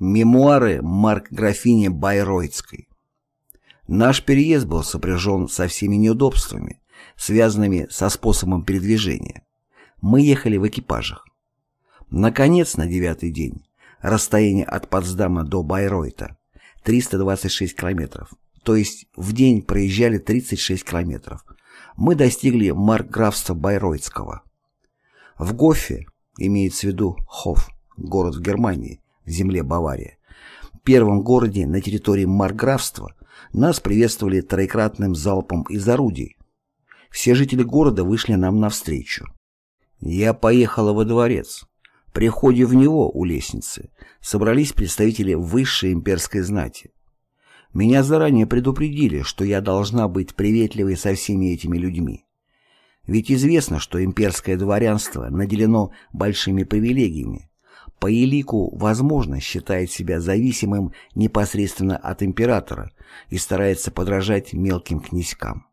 Мемуары Марк графини Байройтской. Наш переезд был сопряжен со всеми неудобствами, связанными со способом передвижения. Мы ехали в экипажах. Наконец, на девятый день, расстояние от Потсдама до Байройта 326 километров, то есть в день проезжали 36 километров, мы достигли маркграфства Байройтского. В Гофе, имеется в виду Хоф, город в Германии, земле Бавария, первом городе на территории маркграфства, нас приветствовали троекратным залпом из орудий. Все жители города вышли нам навстречу. Я поехала во дворец. При входе в него, у лестницы, собрались представители высшей имперской знати. Меня заранее предупредили, что я должна быть приветливой со всеми этими людьми. Ведь известно, что имперское дворянство наделено большими привилегиями. По элику, возможно, считает себя зависимым непосредственно от императора и старается подражать мелким князькам.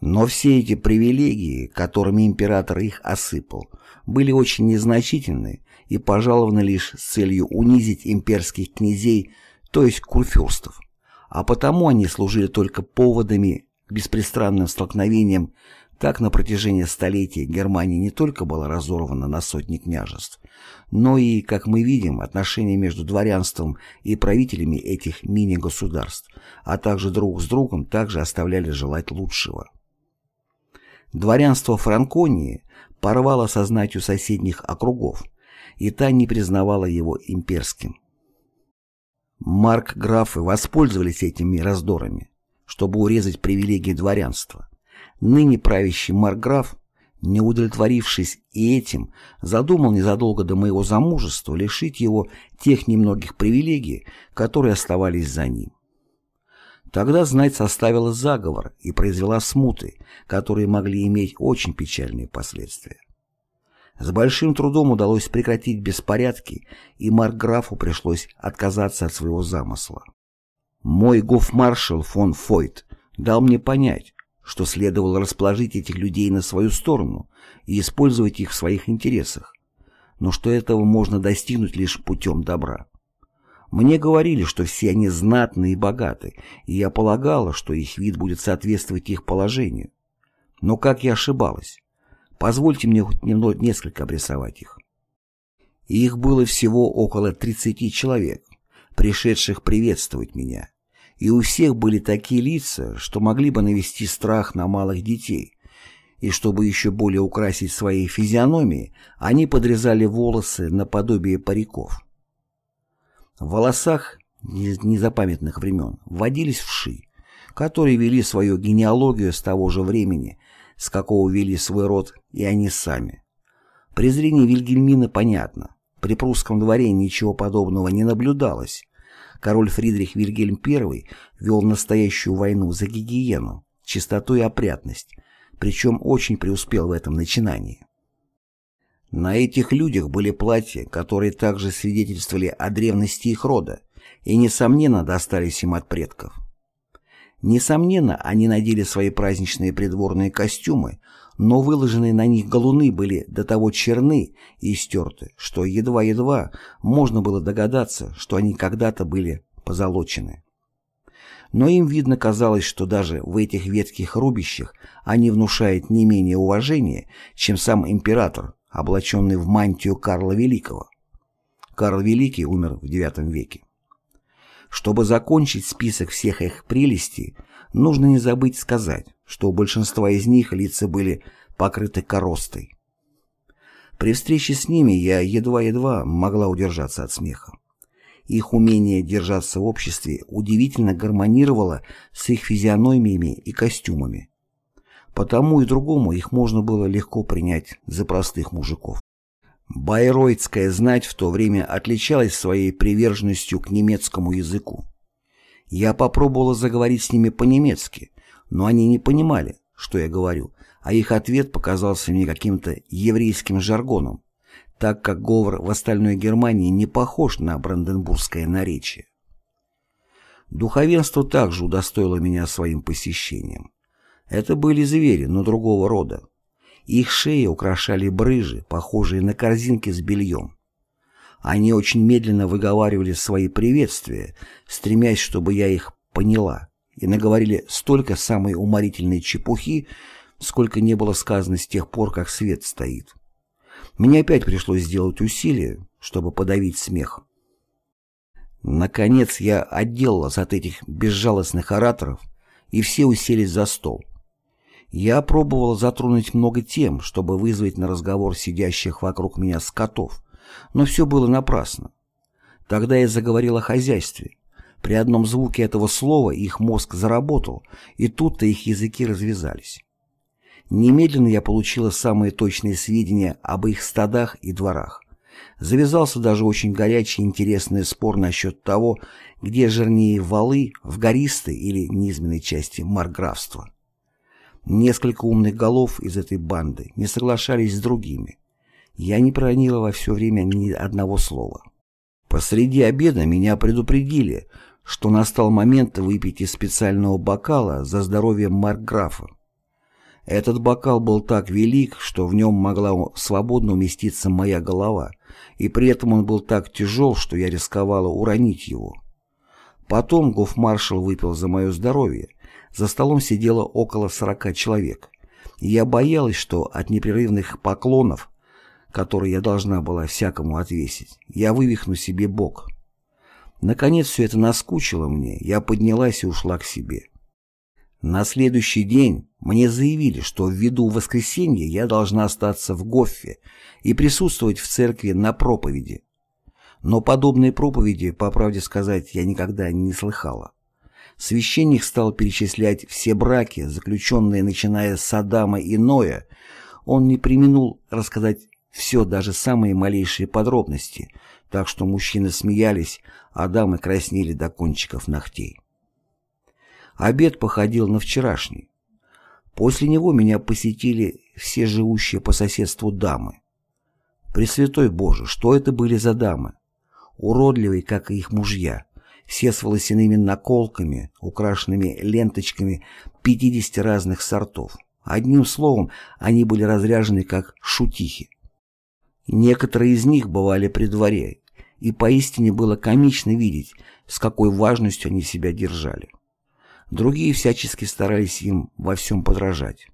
Но все эти привилегии, которыми император их осыпал, были очень незначительны и пожалованы лишь с целью унизить имперских князей, то есть курфюрстов, а потому они служили только поводами к беспристрастным столкновениям так на протяжении столетий Германия не только была разорвана на сотни княжеств, но и, как мы видим, отношения между дворянством и правителями этих мини-государств, а также друг с другом также оставляли желать лучшего. Дворянство Франконии порвало со соседних округов, и та не признавала его имперским. Марк-графы воспользовались этими раздорами, чтобы урезать привилегии дворянства. Ныне правящий марграф, не удовлетворившись и этим, задумал незадолго до моего замужества лишить его тех немногих привилегий, которые оставались за ним. Тогда знать составила заговор и произвела смуты, которые могли иметь очень печальные последствия. С большим трудом удалось прекратить беспорядки, и маркграфу пришлось отказаться от своего замысла. Мой гофмаршал фон Фойт дал мне понять, что следовало расположить этих людей на свою сторону и использовать их в своих интересах, но что этого можно достигнуть лишь путем добра. Мне говорили, что все они знатны и богаты, и я полагала, что их вид будет соответствовать их положению. Но как я ошибалась? Позвольте мне хоть немного несколько обрисовать их. Их было всего около 30 человек, пришедших приветствовать меня и у всех были такие лица, что могли бы навести страх на малых детей, и чтобы еще более украсить свои физиономии, они подрезали волосы наподобие париков. В волосах незапамятных времен водились вши, которые вели свою генеалогию с того же времени, с какого вели свой род и они сами. Презрение Вильгельмина понятно. При прусском дворе ничего подобного не наблюдалось, король Фридрих Вильгельм I вел настоящую войну за гигиену, чистоту и опрятность, причем очень преуспел в этом начинании. На этих людях были платья, которые также свидетельствовали о древности их рода и, несомненно, достались им от предков. Несомненно, они надели свои праздничные придворные костюмы, но выложенные на них галуны были до того черны и стерты, что едва-едва можно было догадаться, что они когда-то были позолочены. Но им, видно, казалось, что даже в этих ветких рубищах они внушают не менее уважения, чем сам император, облаченный в мантию Карла Великого. Карл Великий умер в IX веке. Чтобы закончить список всех их прелестей, нужно не забыть сказать, что у большинства из них лица были покрыты коростой. При встрече с ними я едва-едва могла удержаться от смеха. Их умение держаться в обществе удивительно гармонировало с их физиономиями и костюмами. Потому и другому их можно было легко принять за простых мужиков. Байроидская знать в то время отличалась своей приверженностью к немецкому языку. Я попробовала заговорить с ними по-немецки, но они не понимали, что я говорю, а их ответ показался мне каким-то еврейским жаргоном, так как говор в остальной Германии не похож на бранденбургское наречие. Духовенство также удостоило меня своим посещением. Это были звери, но другого рода. Их шеи украшали брыжи, похожие на корзинки с бельем. Они очень медленно выговаривали свои приветствия, стремясь, чтобы я их поняла, и наговорили столько самой уморительной чепухи, сколько не было сказано с тех пор, как свет стоит. Мне опять пришлось сделать усилие, чтобы подавить смех. Наконец я отделалась от этих безжалостных ораторов, и все уселись за стол. Я пробовал затронуть много тем, чтобы вызвать на разговор сидящих вокруг меня скотов, но все было напрасно. Тогда я заговорил о хозяйстве. При одном звуке этого слова их мозг заработал, и тут-то их языки развязались. Немедленно я получила самые точные сведения об их стадах и дворах. Завязался даже очень горячий интересный спор насчет того, где жирнее валы в гористой или низменной части марграфства. Несколько умных голов из этой банды не соглашались с другими. Я не проронила во все время ни одного слова. Посреди обеда меня предупредили, что настал момент выпить из специального бокала за здоровье маркграфа. Этот бокал был так велик, что в нем могла свободно уместиться моя голова, и при этом он был так тяжел, что я рисковала уронить его. Потом гофмаршал выпил за мое здоровье. За столом сидело около сорока человек. Я боялась, что от непрерывных поклонов, которые я должна была всякому отвесить, я вывихну себе бок. Наконец все это наскучило мне, я поднялась и ушла к себе. На следующий день мне заявили, что ввиду воскресенья я должна остаться в Гоффе и присутствовать в церкви на проповеди. Но подобные проповеди, по правде сказать, я никогда не слыхала. Священник стал перечислять все браки, заключенные начиная с Адама и Ноя. Он не применул рассказать все, даже самые малейшие подробности, так что мужчины смеялись, а дамы краснели до кончиков ногтей. Обед походил на вчерашний. После него меня посетили все живущие по соседству дамы. Пресвятой Боже, что это были за дамы? Уродливые, как и их мужья, все с волосяными наколками, украшенными ленточками 50 разных сортов. Одним словом, они были разряжены как шутихи. Некоторые из них бывали при дворе, и поистине было комично видеть, с какой важностью они себя держали. Другие всячески старались им во всем подражать.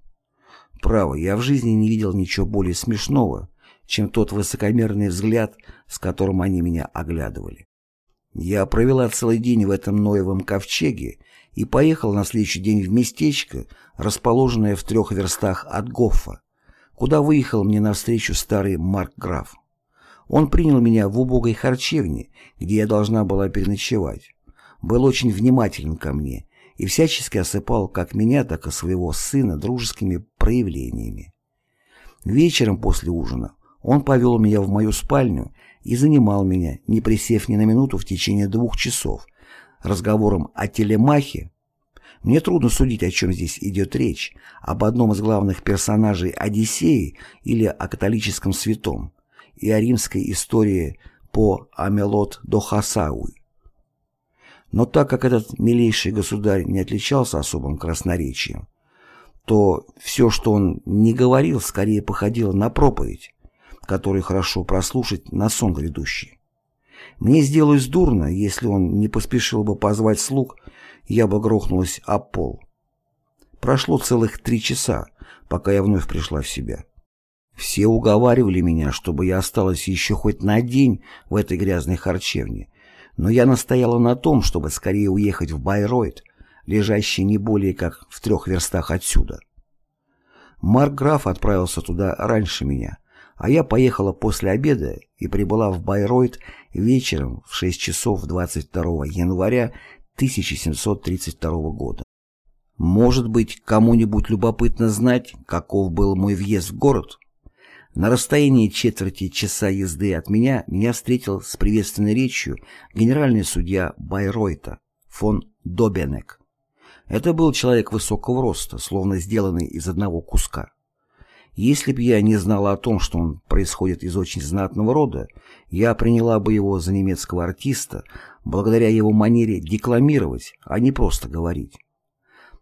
Право, я в жизни не видел ничего более смешного, чем тот высокомерный взгляд, с которым они меня оглядывали. Я провела целый день в этом Ноевом ковчеге и поехал на следующий день в местечко, расположенное в трех верстах от Гоффа, куда выехал мне навстречу старый Марк Граф. Он принял меня в убогой харчевне, где я должна была переночевать. Был очень внимателен ко мне и всячески осыпал как меня, так и своего сына дружескими проявлениями. Вечером после ужина он повел меня в мою спальню и занимал меня, не присев ни на минуту в течение двух часов, разговором о телемахе. Мне трудно судить, о чем здесь идет речь, об одном из главных персонажей Одиссеи или о католическом святом, и о римской истории по Амелот до Хасауи. Но так как этот милейший государь не отличался особым красноречием, то все, что он не говорил, скорее походило на проповедь, которую хорошо прослушать на сон грядущий. Мне сделалось дурно, если он не поспешил бы позвать слуг, я бы грохнулась об пол. Прошло целых три часа, пока я вновь пришла в себя. Все уговаривали меня, чтобы я осталась еще хоть на день в этой грязной харчевне, но я настояла на том, чтобы скорее уехать в Байройт, лежащий не более как в трех верстах отсюда. Марк Граф отправился туда раньше меня, а я поехала после обеда и прибыла в Байройт вечером в 6 часов 22 января 1732 года. Может быть, кому-нибудь любопытно знать, каков был мой въезд в город? На расстоянии четверти часа езды от меня меня встретил с приветственной речью генеральный судья Байройта фон Добенек. Это был человек высокого роста, словно сделанный из одного куска. Если б я не знала о том, что он происходит из очень знатного рода, я приняла бы его за немецкого артиста, благодаря его манере декламировать, а не просто говорить.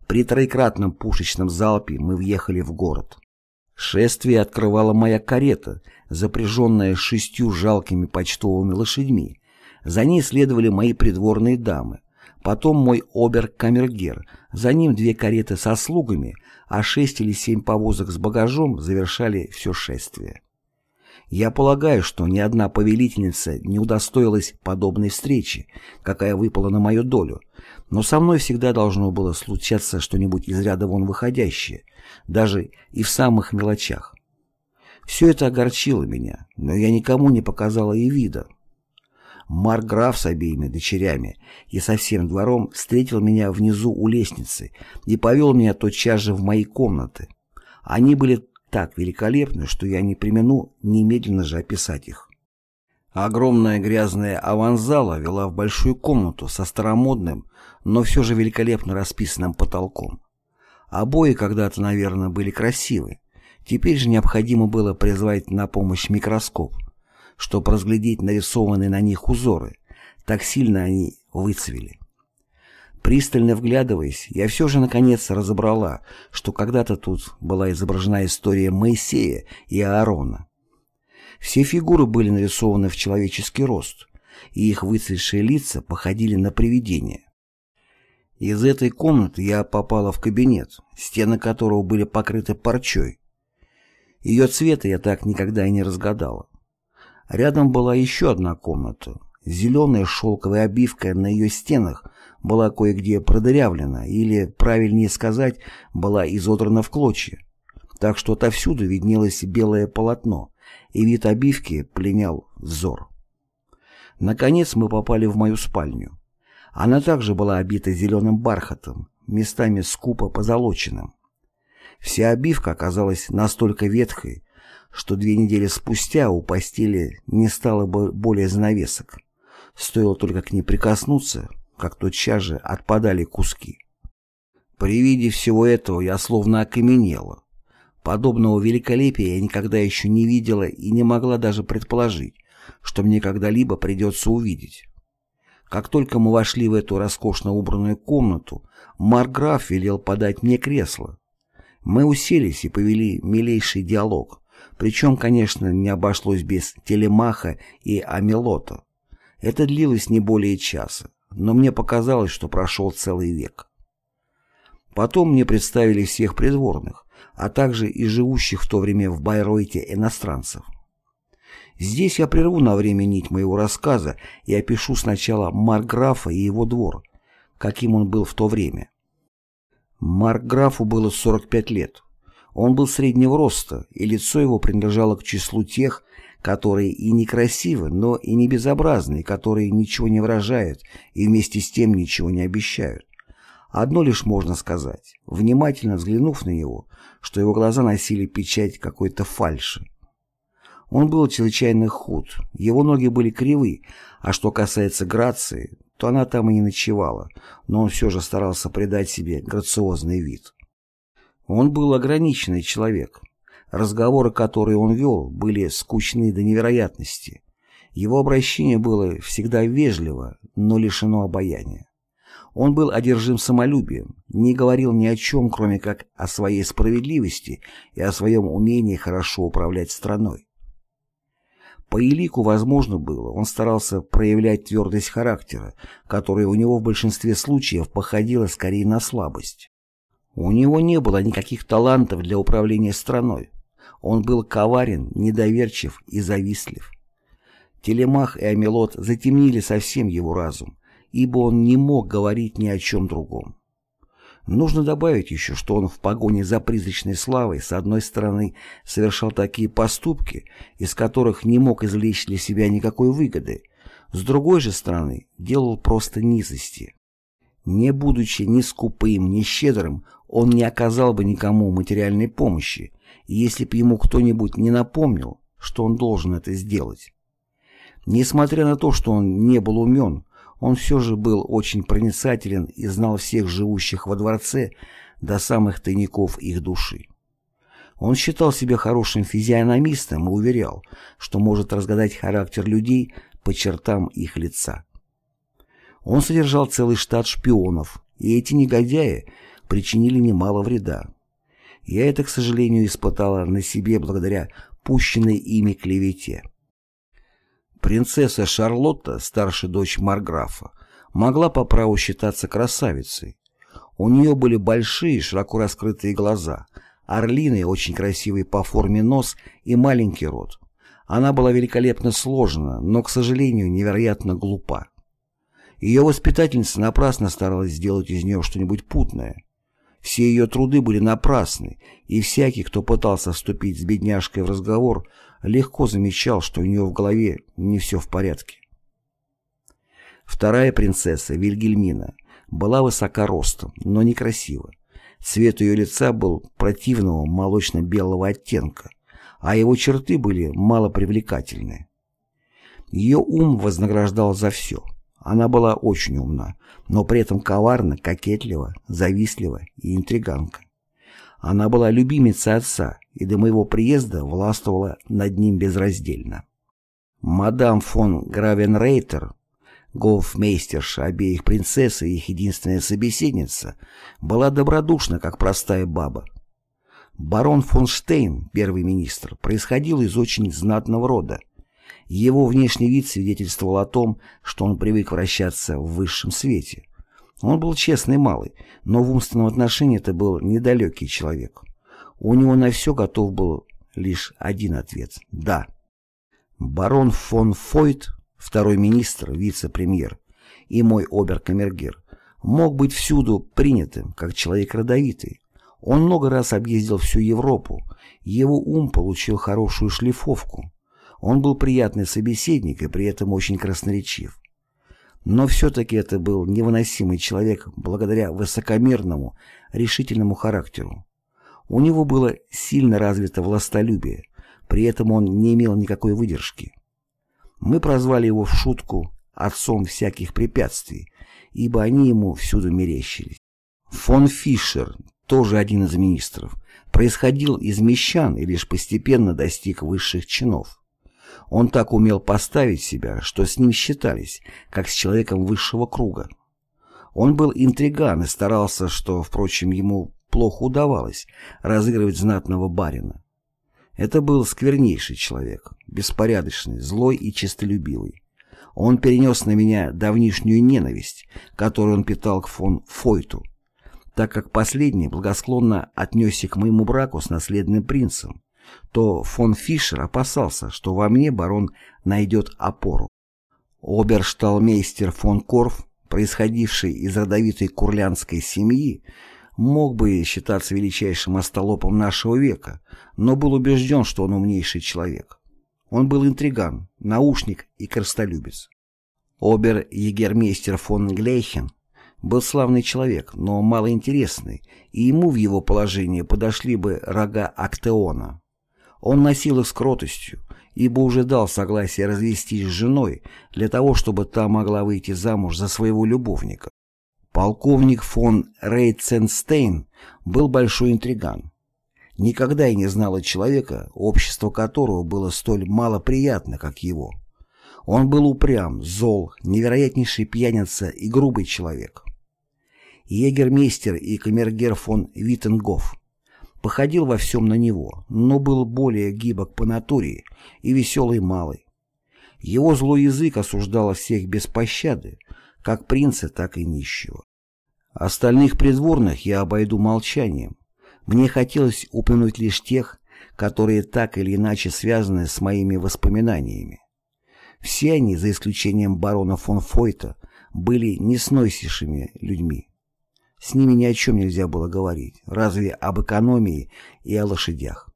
При троекратном пушечном залпе мы въехали в город. Шествие открывала моя карета, запряженная шестью жалкими почтовыми лошадьми. За ней следовали мои придворные дамы. Потом мой обер-камергер, за ним две кареты со слугами, а шесть или семь повозок с багажом завершали все шествие. Я полагаю, что ни одна повелительница не удостоилась подобной встречи, какая выпала на мою долю, но со мной всегда должно было случаться что-нибудь из ряда вон выходящее, даже и в самых мелочах. Все это огорчило меня, но я никому не показала и вида. Марграф с обеими дочерями и со всем двором встретил меня внизу у лестницы и повел меня тотчас же в мои комнаты. Они были так великолепны, что я не примену немедленно же описать их. Огромная грязная аванзала вела в большую комнату со старомодным, но все же великолепно расписанным потолком. Обои когда-то, наверное, были красивы. Теперь же необходимо было призвать на помощь микроскоп, чтобы разглядеть нарисованные на них узоры. Так сильно они выцвели. Пристально вглядываясь, я все же наконец разобрала, что когда-то тут была изображена история Моисея и Аарона. Все фигуры были нарисованы в человеческий рост, и их выцветшие лица походили на привидения. Из этой комнаты я попала в кабинет, стены которого были покрыты парчой. Ее цвета я так никогда и не разгадала. Рядом была еще одна комната. Зеленая шелковая обивка на ее стенах была кое-где продырявлена, или, правильнее сказать, была изодрана в клочья. Так что отовсюду виднелось белое полотно, и вид обивки пленял взор. Наконец мы попали в мою спальню. Она также была обита зеленым бархатом, местами скупо позолоченным. Вся обивка оказалась настолько ветхой, что две недели спустя у постели не стало бы более занавесок. Стоило только к ней прикоснуться, как тотчас же отпадали куски. При виде всего этого я словно окаменела. Подобного великолепия я никогда еще не видела и не могла даже предположить, что мне когда-либо придется увидеть. Как только мы вошли в эту роскошно убранную комнату, Марграф велел подать мне кресло. Мы уселись и повели милейший диалог, причем, конечно, не обошлось без телемаха и амелота. Это длилось не более часа, но мне показалось, что прошел целый век. Потом мне представили всех придворных, а также и живущих в то время в Байройте иностранцев. Здесь я прерву на время нить моего рассказа и опишу сначала Маркграфа и его двор, каким он был в то время. Маркграфу было 45 лет. Он был среднего роста, и лицо его принадлежало к числу тех, которые и некрасивы, но и не безобразны, которые ничего не выражают и вместе с тем ничего не обещают. Одно лишь можно сказать, внимательно взглянув на него, что его глаза носили печать какой-то фальши. Он был чрезвычайно худ, его ноги были кривы, а что касается грации, то она там и не ночевала, но он все же старался придать себе грациозный вид. Он был ограниченный человек, Разговоры, которые он вел, были скучны до невероятности. Его обращение было всегда вежливо, но лишено обаяния. Он был одержим самолюбием, не говорил ни о чем, кроме как о своей справедливости и о своем умении хорошо управлять страной. По элику возможно было, он старался проявлять твердость характера, которая у него в большинстве случаев походила скорее на слабость. У него не было никаких талантов для управления страной. Он был коварен, недоверчив и завистлив. Телемах и Амелот затемнили совсем его разум, ибо он не мог говорить ни о чем другом. Нужно добавить еще, что он в погоне за призрачной славой с одной стороны совершал такие поступки, из которых не мог извлечь для себя никакой выгоды, с другой же стороны делал просто низости. Не будучи ни скупым, ни щедрым, он не оказал бы никому материальной помощи, если бы ему кто-нибудь не напомнил, что он должен это сделать. Несмотря на то, что он не был умен, он все же был очень проницателен и знал всех живущих во дворце до самых тайников их души. Он считал себя хорошим физиономистом и уверял, что может разгадать характер людей по чертам их лица. Он содержал целый штат шпионов, и эти негодяи причинили немало вреда. Я это, к сожалению, испытала на себе благодаря пущенной ими клевете. Принцесса Шарлотта, старшая дочь Марграфа, могла по праву считаться красавицей. У нее были большие, широко раскрытые глаза, орлиный, очень красивый по форме нос и маленький рот. Она была великолепно сложена, но, к сожалению, невероятно глупа. Ее воспитательница напрасно старалась сделать из нее что-нибудь путное. Все ее труды были напрасны, и всякий, кто пытался вступить с бедняжкой в разговор, легко замечал, что у нее в голове не все в порядке. Вторая принцесса, Вильгельмина, была высока ростом, но некрасива. Цвет ее лица был противного молочно-белого оттенка, а его черты были малопривлекательны. Ее ум вознаграждал за все. Она была очень умна, но при этом коварна, кокетлива, завистлива и интриганка. Она была любимицей отца и до моего приезда властвовала над ним безраздельно. Мадам фон Гравенрейтер, гофмейстерша обеих принцесс и их единственная собеседница, была добродушна, как простая баба. Барон фон Штейн, первый министр, происходил из очень знатного рода. Его внешний вид свидетельствовал о том, что он привык вращаться в высшем свете. Он был честный малый, но в умственном отношении это был недалекий человек. У него на все готов был лишь один ответ – «да». Барон фон Фойт, второй министр, вице-премьер, и мой оберкамергер, мог быть всюду принятым, как человек родовитый. Он много раз объездил всю Европу, его ум получил хорошую шлифовку. Он был приятный собеседник и при этом очень красноречив. Но все-таки это был невыносимый человек благодаря высокомерному, решительному характеру. У него было сильно развито властолюбие, при этом он не имел никакой выдержки. Мы прозвали его в шутку «отцом всяких препятствий», ибо они ему всюду мерещились. Фон Фишер, тоже один из министров, происходил из мещан и лишь постепенно достиг высших чинов. Он так умел поставить себя, что с ним считались, как с человеком высшего круга. Он был интриган и старался, что, впрочем, ему плохо удавалось, разыгрывать знатного барина. Это был сквернейший человек, беспорядочный, злой и честолюбивый. Он перенес на меня давнишнюю ненависть, которую он питал к фон Фойту, так как последний благосклонно отнесся к моему браку с наследным принцем, то фон Фишер опасался, что во мне барон найдет опору. Обершталмейстер фон Корф, происходивший из родовитой курлянской семьи, мог бы считаться величайшим остолопом нашего века, но был убежден, что он умнейший человек. Он был интриган, наушник и крестолюбец. Обер-егермейстер фон Глейхен был славный человек, но малоинтересный, и ему в его положении подошли бы рога Актеона. Он носил их с кротостью, ибо уже дал согласие развестись с женой для того, чтобы та могла выйти замуж за своего любовника. Полковник фон Рейтсенстейн был большой интриган. Никогда я не знала человека, общество которого было столь малоприятно, как его. Он был упрям, зол, невероятнейший пьяница и грубый человек. Егермейстер и камергер фон Виттенгоф походил во всем на него, но был более гибок по натуре и веселый малый. Его злой язык осуждал всех без пощады, как принца, так и нищего. Остальных придворных я обойду молчанием. Мне хотелось упомянуть лишь тех, которые так или иначе связаны с моими воспоминаниями. Все они, за исключением барона фон Фойта, были несносившими людьми. С ними ни о чем нельзя было говорить, разве об экономии и о лошадях.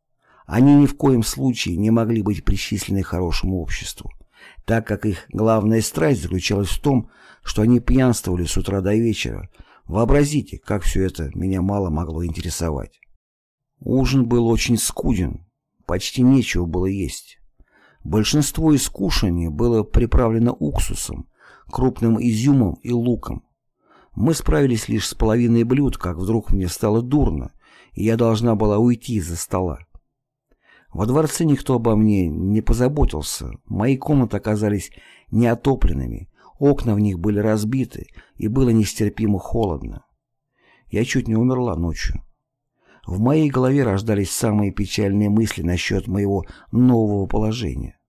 Они ни в коем случае не могли быть причислены хорошему обществу, так как их главная страсть заключалась в том, что они пьянствовали с утра до вечера. Вообразите, как все это меня мало могло интересовать. Ужин был очень скуден, почти нечего было есть. Большинство из кушаний было приправлено уксусом, крупным изюмом и луком. Мы справились лишь с половиной блюд, как вдруг мне стало дурно, и я должна была уйти из-за стола. Во дворце никто обо мне не позаботился, мои комнаты оказались неотопленными, окна в них были разбиты, и было нестерпимо холодно. Я чуть не умерла ночью. В моей голове рождались самые печальные мысли насчет моего нового положения.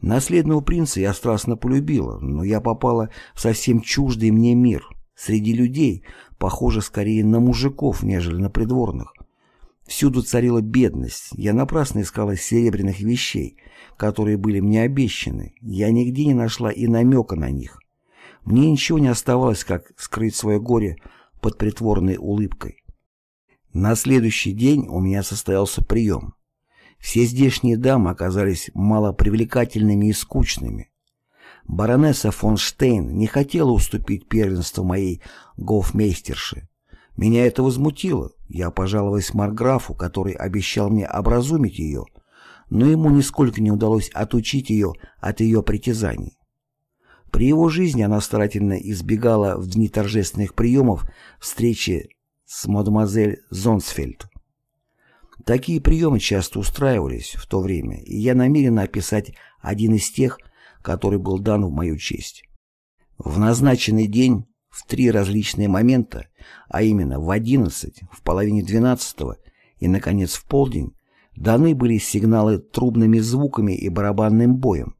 Наследного принца я страстно полюбила, но я попала в совсем чуждый мне мир, среди людей, похоже скорее на мужиков, нежели на придворных. Всюду царила бедность, я напрасно искала серебряных вещей, которые были мне обещаны, я нигде не нашла и намека на них. Мне ничего не оставалось, как скрыть свое горе под притворной улыбкой. На следующий день у меня состоялся прием. Все здешние дамы оказались малопривлекательными и скучными. Баронесса фон Штейн не хотела уступить первенство моей гофмейстерше. Меня это возмутило. Я пожаловалась Марграфу, который обещал мне образумить ее, но ему нисколько не удалось отучить ее от ее притязаний. При его жизни она старательно избегала в дни торжественных приемов встречи с мадемуазель Зонсфельд. Такие приемы часто устраивались в то время, и я намерен описать один из тех, который был дан в мою честь. В назначенный день, в три различные момента, а именно в одиннадцать, в половине двенадцатого и, наконец, в полдень, даны были сигналы трубными звуками и барабанным боем.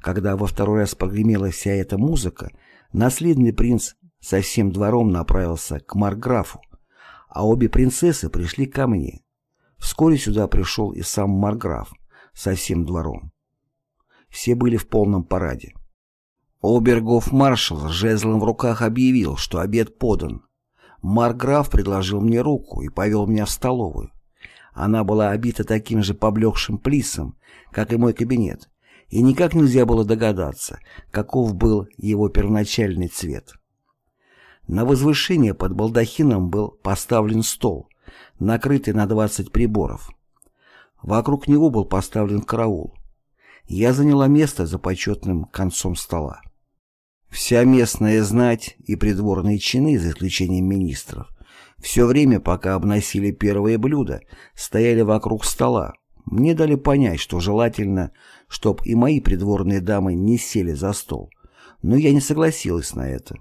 Когда во второй раз прогремела вся эта музыка, наследный принц со всем двором направился к Марграфу, а обе принцессы пришли ко мне. Вскоре сюда пришел и сам Марграф со всем двором. Все были в полном параде. Обергов-маршал с жезлом в руках объявил, что обед подан. Марграф предложил мне руку и повел меня в столовую. Она была обита таким же поблекшим плисом, как и мой кабинет, и никак нельзя было догадаться, каков был его первоначальный цвет. На возвышение под балдахином был поставлен стол, накрытый на 20 приборов. Вокруг него был поставлен караул. Я заняла место за почетным концом стола. Вся местная знать и придворные чины, за исключением министров, все время, пока обносили первые блюда, стояли вокруг стола. Мне дали понять, что желательно, чтоб и мои придворные дамы не сели за стол. Но я не согласилась на это.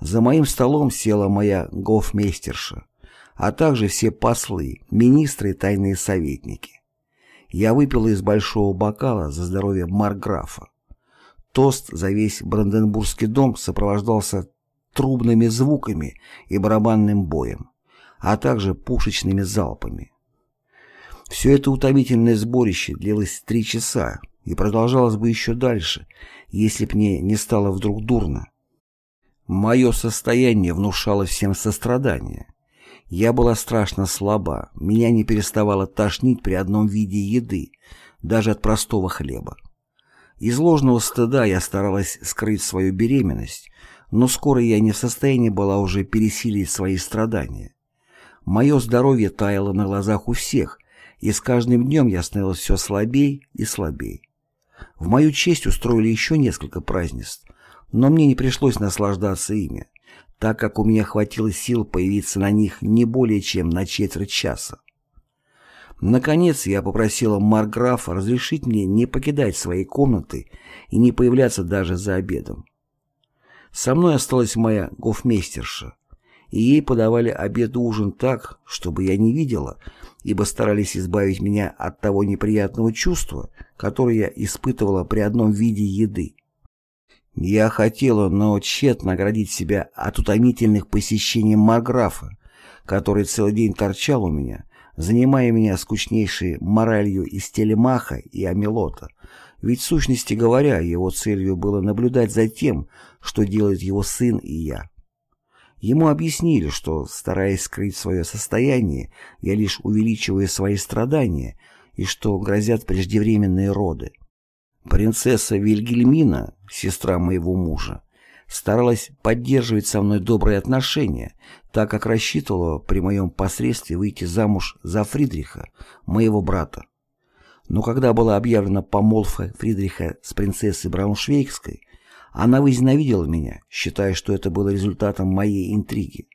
За моим столом села моя гофмейстерша, а также все послы, министры и тайные советники. Я выпила из большого бокала за здоровье Марграфа. Тост за весь Бранденбургский дом сопровождался трубными звуками и барабанным боем, а также пушечными залпами. Все это утомительное сборище длилось три часа и продолжалось бы еще дальше, если б мне не стало вдруг дурно. Мое состояние внушало всем сострадание. Я была страшно слаба, меня не переставало тошнить при одном виде еды, даже от простого хлеба. Из ложного стыда я старалась скрыть свою беременность, но скоро я не в состоянии была уже пересилить свои страдания. Мое здоровье таяло на глазах у всех, и с каждым днем я становилась все слабей и слабей. В мою честь устроили еще несколько празднеств, но мне не пришлось наслаждаться ими, так как у меня хватило сил появиться на них не более чем на четверть часа. Наконец я попросила Марграфа разрешить мне не покидать своей комнаты и не появляться даже за обедом. Со мной осталась моя гофмейстерша, и ей подавали обед и ужин так, чтобы я не видела, ибо старались избавить меня от того неприятного чувства, которое я испытывала при одном виде еды. Я хотела, но тщетно наградить себя от утомительных посещений Марграфа, который целый день торчал у меня, занимая меня скучнейшей моралью из телемаха и амелота, ведь, в сущности говоря, его целью было наблюдать за тем, что делает его сын и я. Ему объяснили, что, стараясь скрыть свое состояние, я лишь увеличиваю свои страдания, и что грозят преждевременные роды. Принцесса Вильгельмина, сестра моего мужа, старалась поддерживать со мной добрые отношения, так как рассчитывала при моем посредстве выйти замуж за Фридриха, моего брата. Но когда была объявлена помолвка Фридриха с принцессой Брауншвейгской, она возненавидела меня, считая, что это было результатом моей интриги.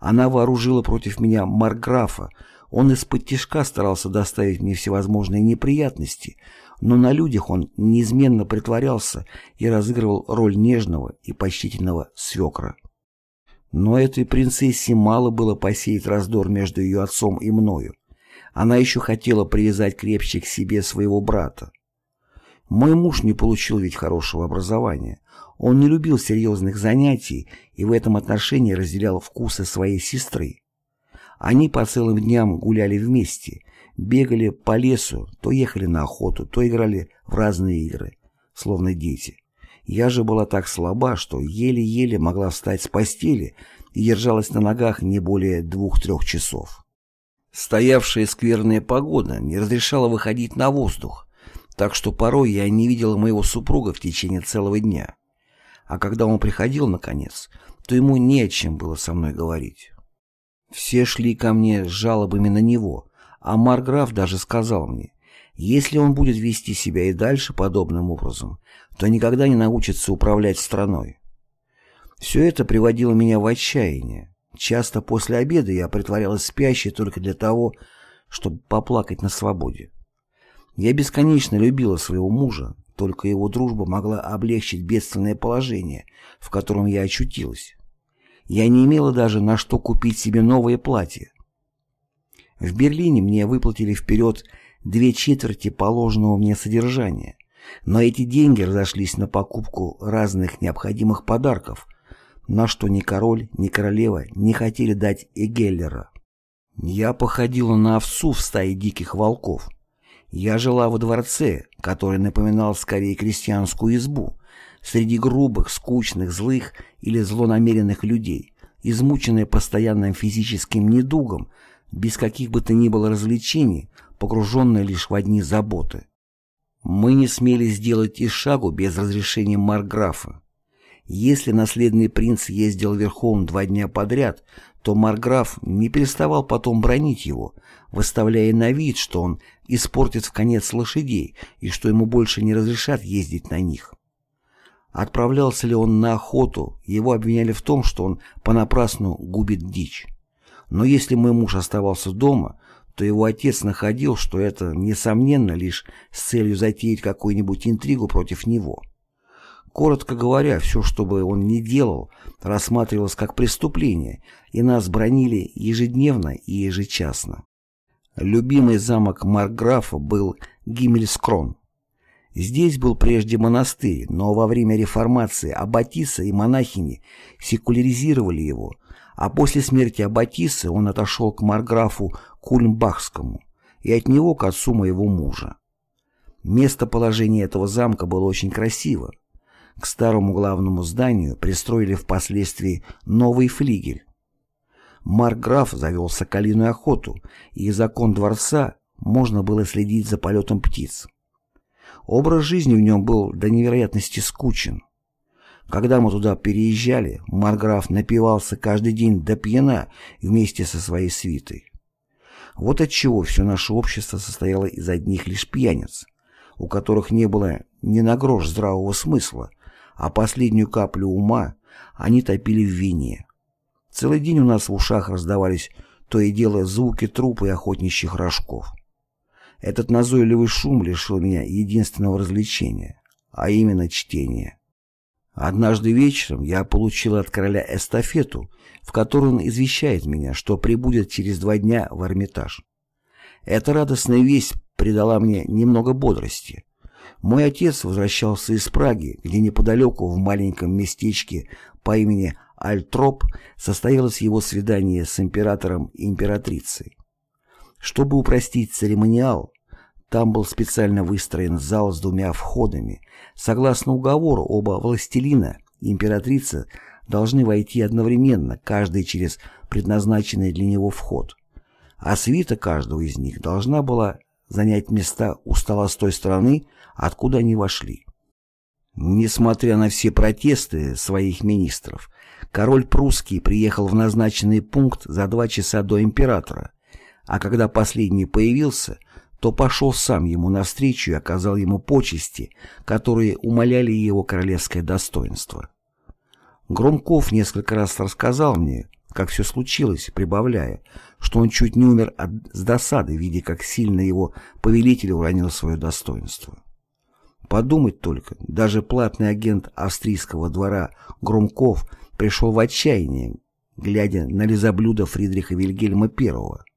Она вооружила против меня Марграфа, он из-под тишка старался доставить мне всевозможные неприятности, но на людях он неизменно притворялся и разыгрывал роль нежного и почтительного свекра. Но этой принцессе мало было посеять раздор между ее отцом и мною. Она еще хотела привязать крепче к себе своего брата. Мой муж не получил ведь хорошего образования. Он не любил серьезных занятий и в этом отношении разделял вкусы своей сестры. Они по целым дням гуляли вместе, бегали по лесу, то ехали на охоту, то играли в разные игры, словно дети. Я же была так слаба, что еле-еле могла встать с постели и держалась на ногах не более двух-трех часов. Стоявшая скверная погода не разрешала выходить на воздух, так что порой я не видела моего супруга в течение целого дня. А когда он приходил, наконец, то ему не о чем было со мной говорить. Все шли ко мне с жалобами на него, а Марграф даже сказал мне, если он будет вести себя и дальше подобным образом, то никогда не научится управлять страной. Все это приводило меня в отчаяние. Часто после обеда я притворялась спящей только для того, чтобы поплакать на свободе. Я бесконечно любила своего мужа, только его дружба могла облегчить бедственное положение, в котором я очутилась. Я не имела даже на что купить себе новое платье. В Берлине мне выплатили вперед две четверти положенного мне содержания, но эти деньги разошлись на покупку разных необходимых подарков, на что ни король, ни королева не хотели дать Эгеллера. Я походила на овцу в стае диких волков. Я жила во дворце, который напоминал скорее крестьянскую избу, среди грубых, скучных, злых или злонамеренных людей, измученная постоянным физическим недугом, без каких бы то ни было развлечений, погруженная лишь в одни заботы. Мы не смели сделать и шагу без разрешения Марграфа. Если наследный принц ездил верхом два дня подряд, то Марграф не переставал потом бронить его, выставляя на вид, что он испортит в конец лошадей и что ему больше не разрешат ездить на них. Отправлялся ли он на охоту, его обвиняли в том, что он понапрасну губит дичь. Но если мой муж оставался дома, то его отец находил, что это, несомненно, лишь с целью затеять какую-нибудь интригу против него. Коротко говоря, все, что бы он ни делал, рассматривалось как преступление, и нас бронили ежедневно и ежечасно. Любимый замок Маркграфа был Гиммельскрон. Здесь был прежде монастырь, но во время реформации Аббатиса и монахини секуляризировали его, а после смерти Аббатисы он отошел к Марграфу Кульмбахскому и от него к отцу моего мужа. Местоположение этого замка было очень красиво. К старому главному зданию пристроили впоследствии новый флигель. Маркграф завел соколиную охоту, и из окон дворца можно было следить за полетом птиц. Образ жизни в нем был до невероятности скучен. Когда мы туда переезжали, Марграф напивался каждый день до пьяна вместе со своей свитой. Вот отчего все наше общество состояло из одних лишь пьяниц, у которых не было ни на грош здравого смысла, а последнюю каплю ума они топили в вине. Целый день у нас в ушах раздавались то и дело звуки трупа и охотничьих рожков. Этот назойливый шум лишил меня единственного развлечения, а именно чтения. Однажды вечером я получил от короля эстафету, в которой он извещает меня, что прибудет через два дня в Эрмитаж. Эта радостная весть придала мне немного бодрости. Мой отец возвращался из Праги, где неподалеку в маленьком местечке по имени Альтроп состоялось его свидание с императором и императрицей. Чтобы упростить церемониал, там был специально выстроен зал с двумя входами. Согласно уговору, оба властелина императрица должны войти одновременно, каждый через предназначенный для него вход. А свита каждого из них должна была занять места у стола с той стороны, откуда они вошли. Несмотря на все протесты своих министров, король прусский приехал в назначенный пункт за два часа до императора, а когда последний появился, то пошел сам ему навстречу и оказал ему почести, которые умоляли его королевское достоинство. Громков несколько раз рассказал мне, как все случилось, прибавляя, что он чуть не умер от, с досады, видя, как сильно его повелитель уронил свое достоинство. Подумать только, даже платный агент австрийского двора Громков пришел в отчаяние, глядя на лизоблюдо Фридриха Вильгельма I.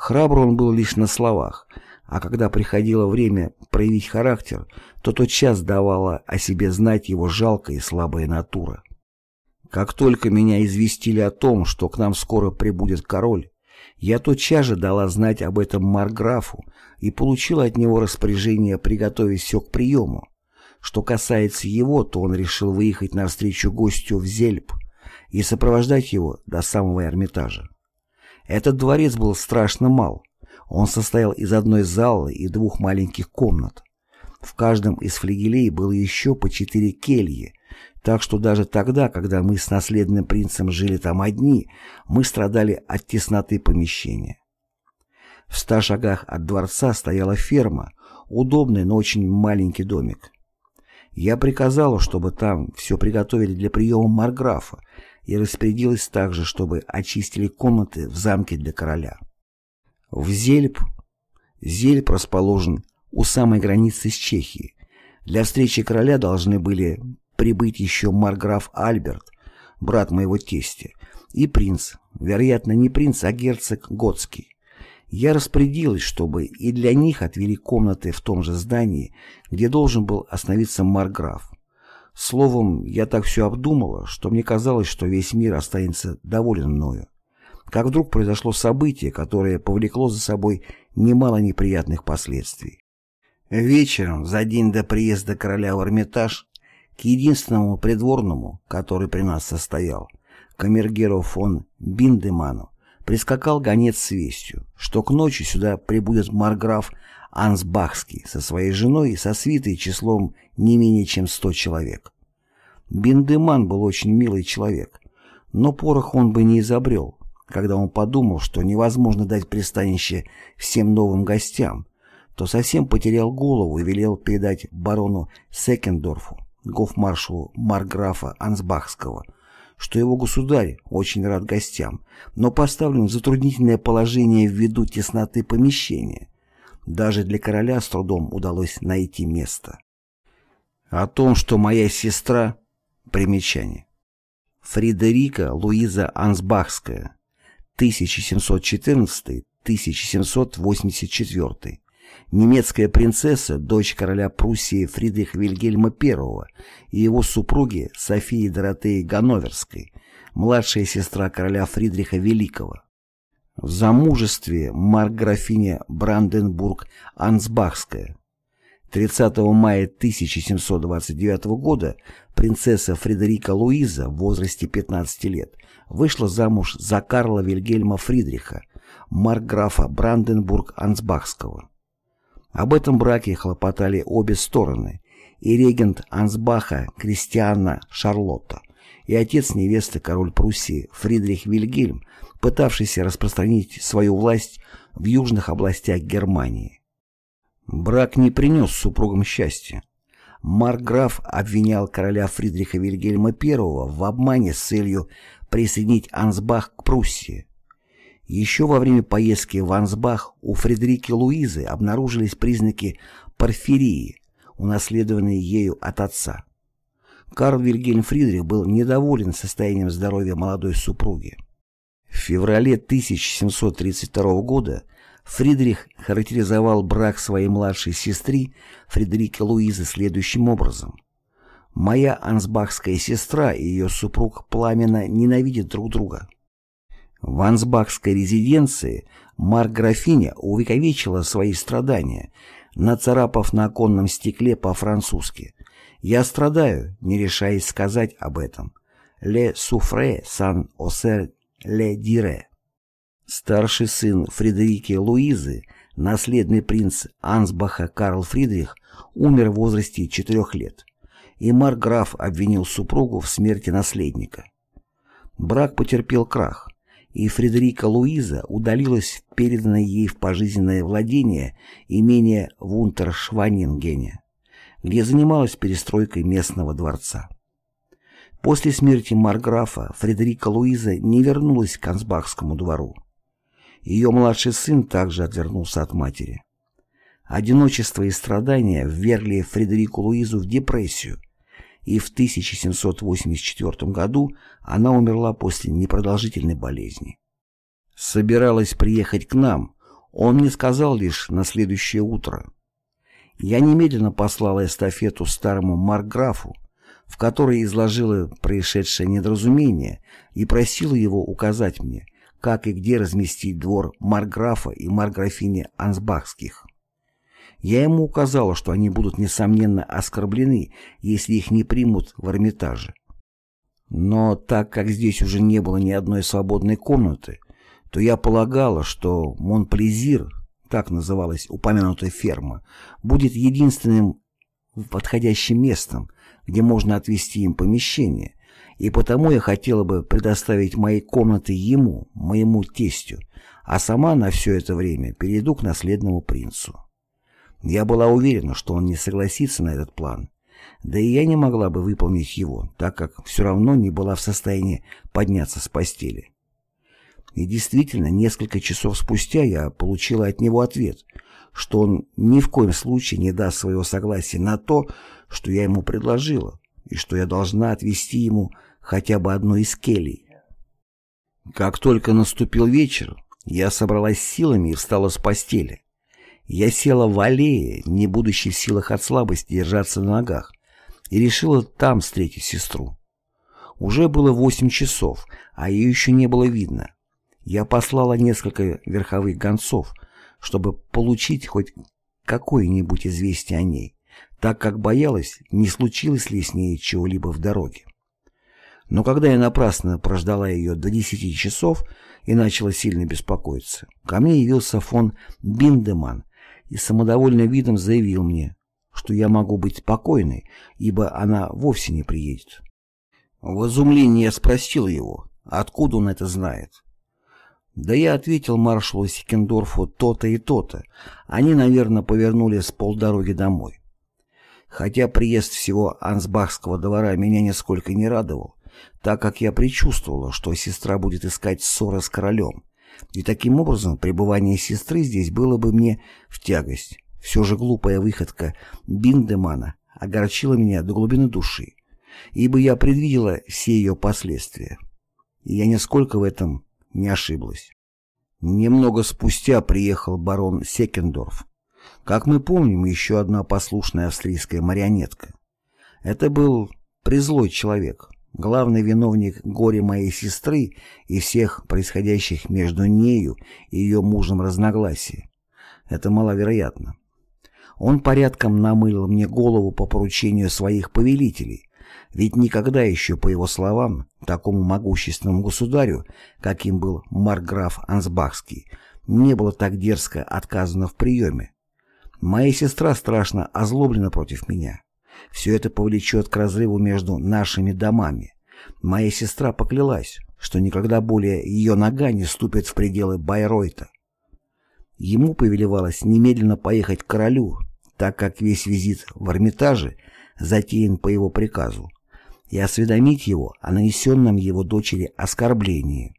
Храбр он был лишь на словах, а когда приходило время проявить характер, то тотчас давала о себе знать его жалкая и слабая натура. Как только меня известили о том, что к нам скоро прибудет король, я тотчас же дала знать об этом Марграфу и получила от него распоряжение приготовить все к приему. Что касается его, то он решил выехать навстречу гостю в Зельб и сопровождать его до самого Эрмитажа. Этот дворец был страшно мал. Он состоял из одной залы и двух маленьких комнат. В каждом из флигелей было еще по четыре кельи, так что даже тогда, когда мы с наследным принцем жили там одни, мы страдали от тесноты помещения. В ста шагах от дворца стояла ферма, удобный, но очень маленький домик. Я приказала, чтобы там все приготовили для приема Марграфа и распорядилась также, чтобы очистили комнаты в замке для короля. В Зельб Зельб расположен у самой границы с Чехией. Для встречи короля должны были прибыть еще марграф Альберт, брат моего тестя, и принц, вероятно, не принц, а герцог Готский. Я распорядилась, чтобы и для них отвели комнаты в том же здании, где должен был остановиться марграф. Словом, я так все обдумала, что мне казалось, что весь мир останется доволен мною. Как вдруг произошло событие, которое повлекло за собой немало неприятных последствий. Вечером, за день до приезда короля в Эрмитаж, к единственному придворному, который при нас состоял, камергеру фон Биндеману, прискакал гонец с вестью, что к ночи сюда прибудет марграф Ансбахский со своей женой и со свитой числом не менее чем сто человек. Биндеман был очень милый человек, но порох он бы не изобрел, когда он подумал, что невозможно дать пристанище всем новым гостям, то совсем потерял голову и велел передать барону Секендорфу, гофмаршалу Марграфа Ансбахского, что его государь очень рад гостям, но поставлен в затруднительное положение ввиду тесноты помещения. Даже для короля с трудом удалось найти место. О том, что моя сестра... Примечание. Фридерика Луиза Ансбахская, 1714-1784, немецкая принцесса, дочь короля Пруссии Фридриха Вильгельма I и его супруги Софии Доротеи Ганноверской, младшая сестра короля Фридриха Великого. В замужестве марк-графиня Бранденбург-Ансбахская. 30 мая 1729 года принцесса Фредерика Луиза в возрасте 15 лет вышла замуж за Карла Вильгельма Фридриха, маркграфа Бранденбург-Ансбахского. Об этом браке хлопотали обе стороны, и регент Ансбаха Кристиана Шарлотта, и отец невесты король Пруссии Фридрих Вильгельм, пытавшийся распространить свою власть в южных областях Германии. Брак не принес супругам счастья. Маркграф обвинял короля Фридриха Вильгельма I в обмане с целью присоединить Ансбах к Пруссии. Еще во время поездки в Ансбах у Фредерики Луизы обнаружились признаки порфирии, унаследованные ею от отца. Карл Вильгельм Фридрих был недоволен состоянием здоровья молодой супруги. В феврале 1732 года Фридрих характеризовал брак своей младшей сестры Фредерики Луизы следующим образом. «Моя ансбахская сестра и ее супруг пламенно ненавидят друг друга». В Ансбахской резиденции Марк-графиня увековечила свои страдания, нацарапав на оконном стекле по-французски «Я страдаю, не решаясь сказать об этом. Ле суфре сан осер ле дире». Старший сын Фредерики Луизы, наследный принц Ансбаха Карл Фридрих, умер в возрасте четырех лет, и Марк-граф обвинил супругу в смерти наследника. Брак потерпел крах и Фредерика Луиза удалилась в переданное ей в пожизненное владение имение в Унтершванингене, где занималась перестройкой местного дворца. После смерти Марграфа Фредерика Луиза не вернулась к Ансбахскому двору. Ее младший сын также отвернулся от матери. Одиночество и страдания ввергли Фредерику Луизу в депрессию, и в 1784 году она умерла после непродолжительной болезни. Собиралась приехать к нам, он мне сказал лишь на следующее утро. Я немедленно послала эстафету старому Маркграфу, в которой изложила происшедшее недоразумение и просила его указать мне, как и где разместить двор Марграфа и Марграфини Ансбахских. Я ему указала, что они будут, несомненно, оскорблены, если их не примут в Эрмитаже. Но так как здесь уже не было ни одной свободной комнаты, то я полагала, что Монплезир, так называлась упомянутая ферма, будет единственным подходящим местом, где можно отвести им помещение, и потому я хотела бы предоставить мои комнаты ему, моему тестю, а сама на все это время перейду к наследному принцу. Я была уверена, что он не согласится на этот план, да и я не могла бы выполнить его, так как все равно не была в состоянии подняться с постели. И действительно, несколько часов спустя я получила от него ответ, что он ни в коем случае не даст своего согласия на то, что я ему предложила, и что я должна отвести ему хотя бы одну из келей. Как только наступил вечер, я собралась силами и встала с постели. Я села в аллее, не будучи в силах от слабости держаться на ногах, и решила там встретить сестру. Уже было восемь часов, а ее еще не было видно. Я послала несколько верховых гонцов, чтобы получить хоть какое-нибудь известие о ней, так как боялась, не случилось ли с ней чего-либо в дороге. Но когда я напрасно прождала ее до десяти часов и начала сильно беспокоиться, ко мне явился фон Биндеман и самодовольным видом заявил мне, что я могу быть спокойной, ибо она вовсе не приедет. В изумлении я спросил его, откуда он это знает. Да я ответил маршалу Секендорфу то-то и то-то. Они, наверное, повернули с полдороги домой. Хотя приезд всего Ансбахского двора меня нисколько не радовал, так как я предчувствовала, что сестра будет искать ссоры с королем, и таким образом пребывание сестры здесь было бы мне в тягость. Все же глупая выходка Биндемана огорчила меня до глубины души, ибо я предвидела все ее последствия. И я нисколько в этом не ошиблась. Немного спустя приехал барон Секендорф. Как мы помним, еще одна послушная австрийская марионетка. Это был призлой человек, главный виновник горя моей сестры и всех происходящих между нею и ее мужем разногласий. Это маловероятно. Он порядком намылил мне голову по поручению своих повелителей, ведь никогда еще, по его словам, такому могущественному государю, каким был марграф Ансбахский, не было так дерзко отказано в приеме. Моя сестра страшно озлоблена против меня. Все это повлечет к разрыву между нашими домами. Моя сестра поклялась, что никогда более ее нога не ступит в пределы Байройта. Ему повелевалось немедленно поехать к королю, так как весь визит в Эрмитаже затеян по его приказу, и осведомить его о нанесенном его дочери оскорблении.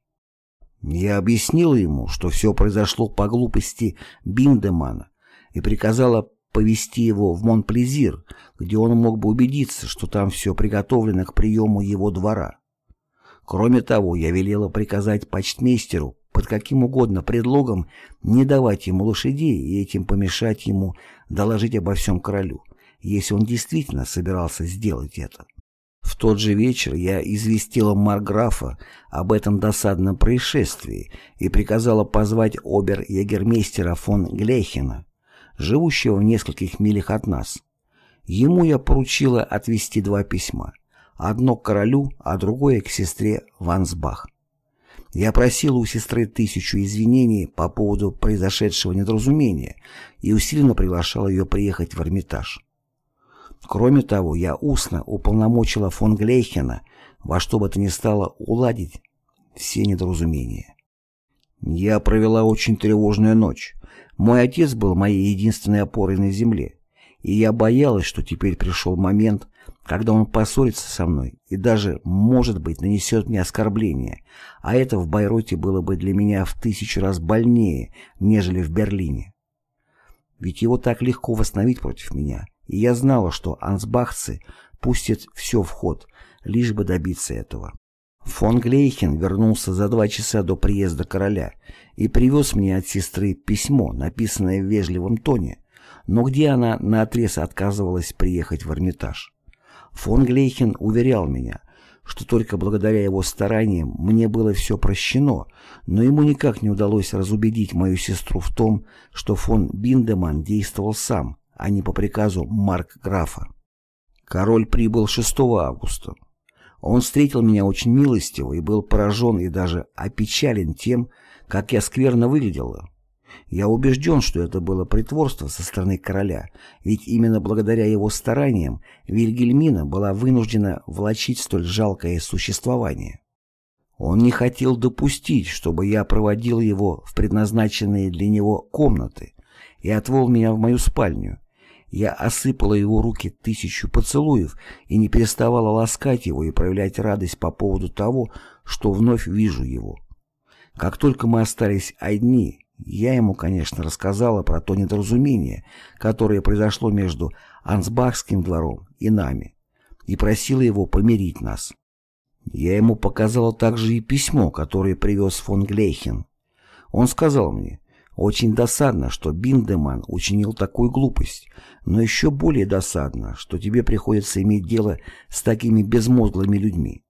Я объяснила ему, что все произошло по глупости Биндемана, и приказала повести его в Монплезир, где он мог бы убедиться, что там все приготовлено к приему его двора. Кроме того, я велела приказать почтмейстеру под каким угодно предлогом не давать ему лошадей и этим помешать ему доложить обо всем королю, если он действительно собирался сделать это. В тот же вечер я известила Марграфа об этом досадном происшествии и приказала позвать обер-егермейстера фон Глехена, живущего в нескольких милях от нас. Ему я поручила отвезти два письма, одно к королю, а другое к сестре Вансбах. Я просила у сестры тысячу извинений по поводу произошедшего недоразумения и усиленно приглашала ее приехать в Эрмитаж. Кроме того, я устно уполномочила фон Глейхена во что бы то ни стало уладить все недоразумения. Я провела очень тревожную ночь. Мой отец был моей единственной опорой на земле, и я боялась, что теперь пришел момент, когда он поссорится со мной и даже, может быть, нанесет мне оскорбление, а это в Байроте было бы для меня в тысячу раз больнее, нежели в Берлине. Ведь его так легко восстановить против меня, и я знала, что ансбахцы пустят все в ход, лишь бы добиться этого. Фон Глейхен вернулся за два часа до приезда короля и привез мне от сестры письмо, написанное в вежливом тоне, но где она наотрез отказывалась приехать в Эрмитаж. Фон Глейхен уверял меня, что только благодаря его стараниям мне было все прощено, но ему никак не удалось разубедить мою сестру в том, что фон Биндеман действовал сам, а не по приказу Марк Графа. Король прибыл 6 августа. Он встретил меня очень милостиво и был поражен и даже опечален тем, как я скверно выглядела. Я убежден, что это было притворство со стороны короля, ведь именно благодаря его стараниям Вильгельмина была вынуждена влачить столь жалкое существование. Он не хотел допустить, чтобы я проводил его в предназначенные для него комнаты и отвел меня в мою спальню. Я осыпала его руки тысячу поцелуев и не переставала ласкать его и проявлять радость по поводу того, что вновь вижу его. Как только мы остались одни, я ему, конечно, рассказала про то недоразумение, которое произошло между Ансбахским двором и нами, и просила его помирить нас. Я ему показала также и письмо, которое привез фон Глейхен. Он сказал мне, очень досадно, что Биндеман учинил такую глупость, но еще более досадно, что тебе приходится иметь дело с такими безмозглыми людьми.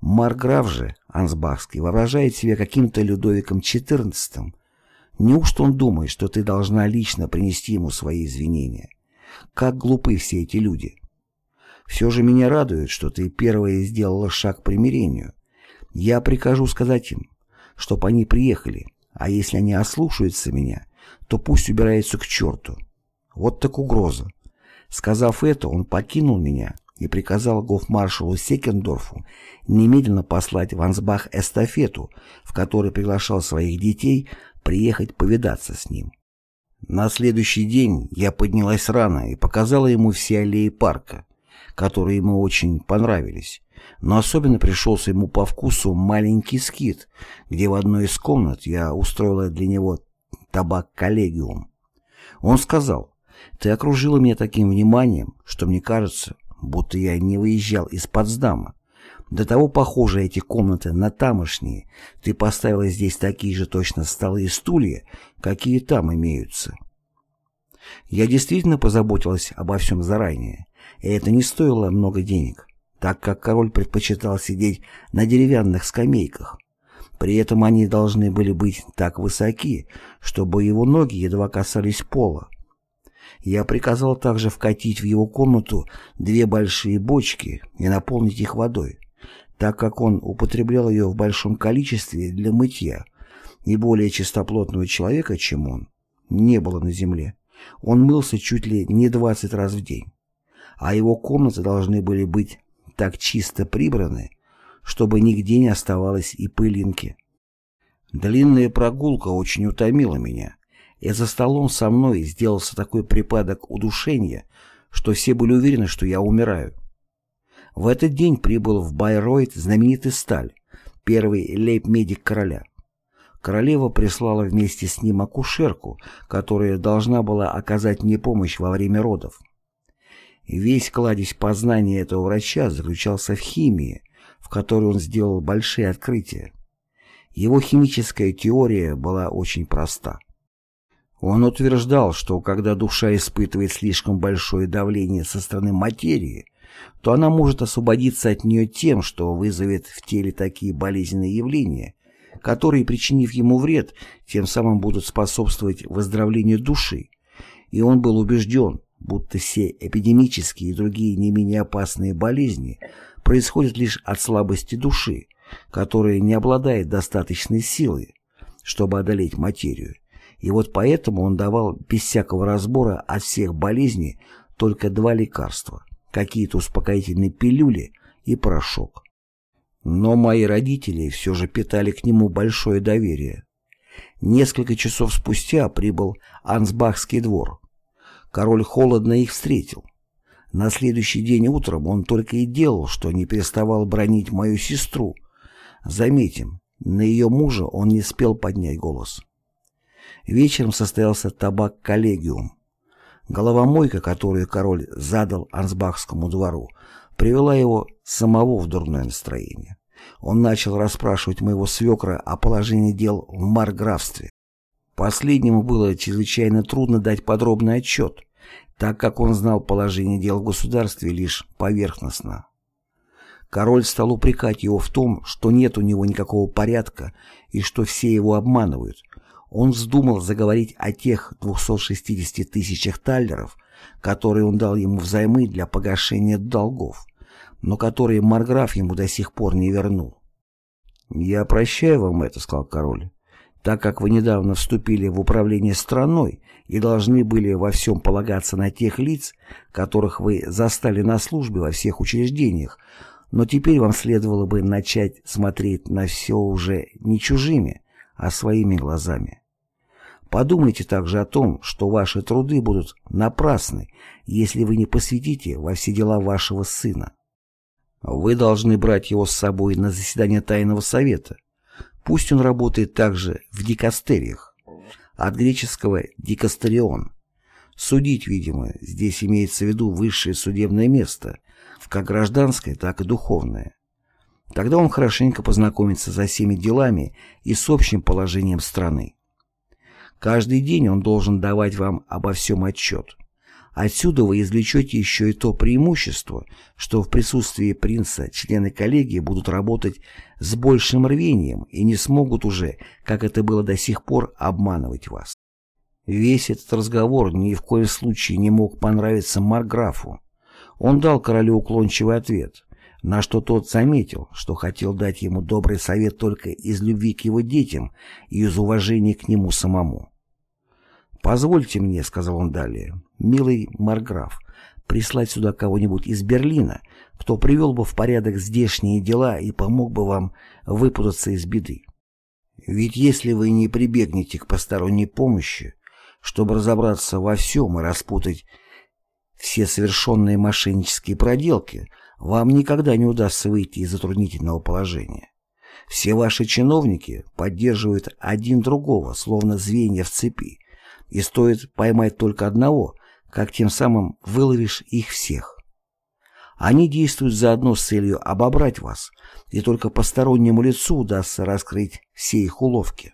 Марграф же, Ансбахский, воображает себя каким-то Людовиком XIV, Неужто он думает, что ты должна лично принести ему свои извинения? Как глупы все эти люди. Все же меня радует, что ты первая сделала шаг к примирению. Я прикажу сказать им, чтоб они приехали, а если они ослушаются меня, то пусть убираются к черту. Вот так угроза. Сказав это, он покинул меня и приказал гофмаршалу Секендорфу немедленно послать в Ансбах эстафету, в которой приглашал своих детей приехать повидаться с ним. На следующий день я поднялась рано и показала ему все аллеи парка, которые ему очень понравились, но особенно пришелся ему по вкусу маленький скит, где в одной из комнат я устроила для него табак-коллегиум. Он сказал, «Ты окружила меня таким вниманием, что мне кажется, будто я не выезжал из Потсдама. До того похожи эти комнаты на тамошние. Ты поставила здесь такие же точно столы и стулья, какие там имеются. Я действительно позаботилась обо всем заранее, и это не стоило много денег, так как король предпочитал сидеть на деревянных скамейках. При этом они должны были быть так высоки, чтобы его ноги едва касались пола. Я приказал также вкатить в его комнату две большие бочки и наполнить их водой так как он употреблял ее в большом количестве для мытья, и более чистоплотного человека, чем он, не было на земле. Он мылся чуть ли не 20 раз в день, а его комнаты должны были быть так чисто прибраны, чтобы нигде не оставалось и пылинки. Длинная прогулка очень утомила меня, и за столом со мной сделался такой припадок удушения, что все были уверены, что я умираю. В этот день прибыл в Байройт знаменитый Сталь, первый лейб-медик короля. Королева прислала вместе с ним акушерку, которая должна была оказать мне помощь во время родов. Весь кладезь познания этого врача заключался в химии, в которой он сделал большие открытия. Его химическая теория была очень проста. Он утверждал, что когда душа испытывает слишком большое давление со стороны материи, то она может освободиться от нее тем, что вызовет в теле такие болезненные явления, которые, причинив ему вред, тем самым будут способствовать выздоровлению души. И он был убежден, будто все эпидемические и другие не менее опасные болезни происходят лишь от слабости души, которая не обладает достаточной силой, чтобы одолеть материю. И вот поэтому он давал без всякого разбора от всех болезней только два лекарства – какие-то успокоительные пилюли и порошок. Но мои родители все же питали к нему большое доверие. Несколько часов спустя прибыл Ансбахский двор. Король холодно их встретил. На следующий день утром он только и делал, что не переставал бронить мою сестру. Заметим, на ее мужа он не спел поднять голос. Вечером состоялся табак-коллегиум. Головомойка, которую король задал Ансбахскому двору, привела его самого в дурное настроение. Он начал расспрашивать моего свекра о положении дел в Марграфстве. Последнему было чрезвычайно трудно дать подробный отчет, так как он знал положение дел в государстве лишь поверхностно. Король стал упрекать его в том, что нет у него никакого порядка и что все его обманывают. Он вздумал заговорить о тех 260 тысячах таллеров, которые он дал ему взаймы для погашения долгов, но которые Марграф ему до сих пор не вернул. «Я прощаю вам это», — сказал король, «так как вы недавно вступили в управление страной и должны были во всем полагаться на тех лиц, которых вы застали на службе во всех учреждениях, но теперь вам следовало бы начать смотреть на все уже не чужими, а своими глазами. Подумайте также о том, что ваши труды будут напрасны, если вы не посвятите во все дела вашего сына. Вы должны брать его с собой на заседание Тайного Совета. Пусть он работает также в дикастериях. От греческого «дикастерион». Судить, видимо, здесь имеется в виду высшее судебное место, как гражданское, так и духовное. Тогда он хорошенько познакомится со всеми делами и с общим положением страны. Каждый день он должен давать вам обо всем отчет. Отсюда вы извлечете еще и то преимущество, что в присутствии принца члены коллегии будут работать с большим рвением и не смогут уже, как это было до сих пор, обманывать вас. Весь этот разговор ни в коем случае не мог понравиться Марграфу. Он дал королю уклончивый ответ, на что тот заметил, что хотел дать ему добрый совет только из любви к его детям и из уважения к нему самому. «Позвольте мне», — сказал он далее, — «милый Марграф, прислать сюда кого-нибудь из Берлина, кто привел бы в порядок здешние дела и помог бы вам выпутаться из беды. Ведь если вы не прибегнете к посторонней помощи, чтобы разобраться во всем и распутать все совершенные мошеннические проделки, вам никогда не удастся выйти из затруднительного положения. Все ваши чиновники поддерживают один другого, словно звенья в цепи, и стоит поймать только одного, как тем самым выловишь их всех. Они действуют заодно с целью обобрать вас, и только постороннему лицу удастся раскрыть все их уловки.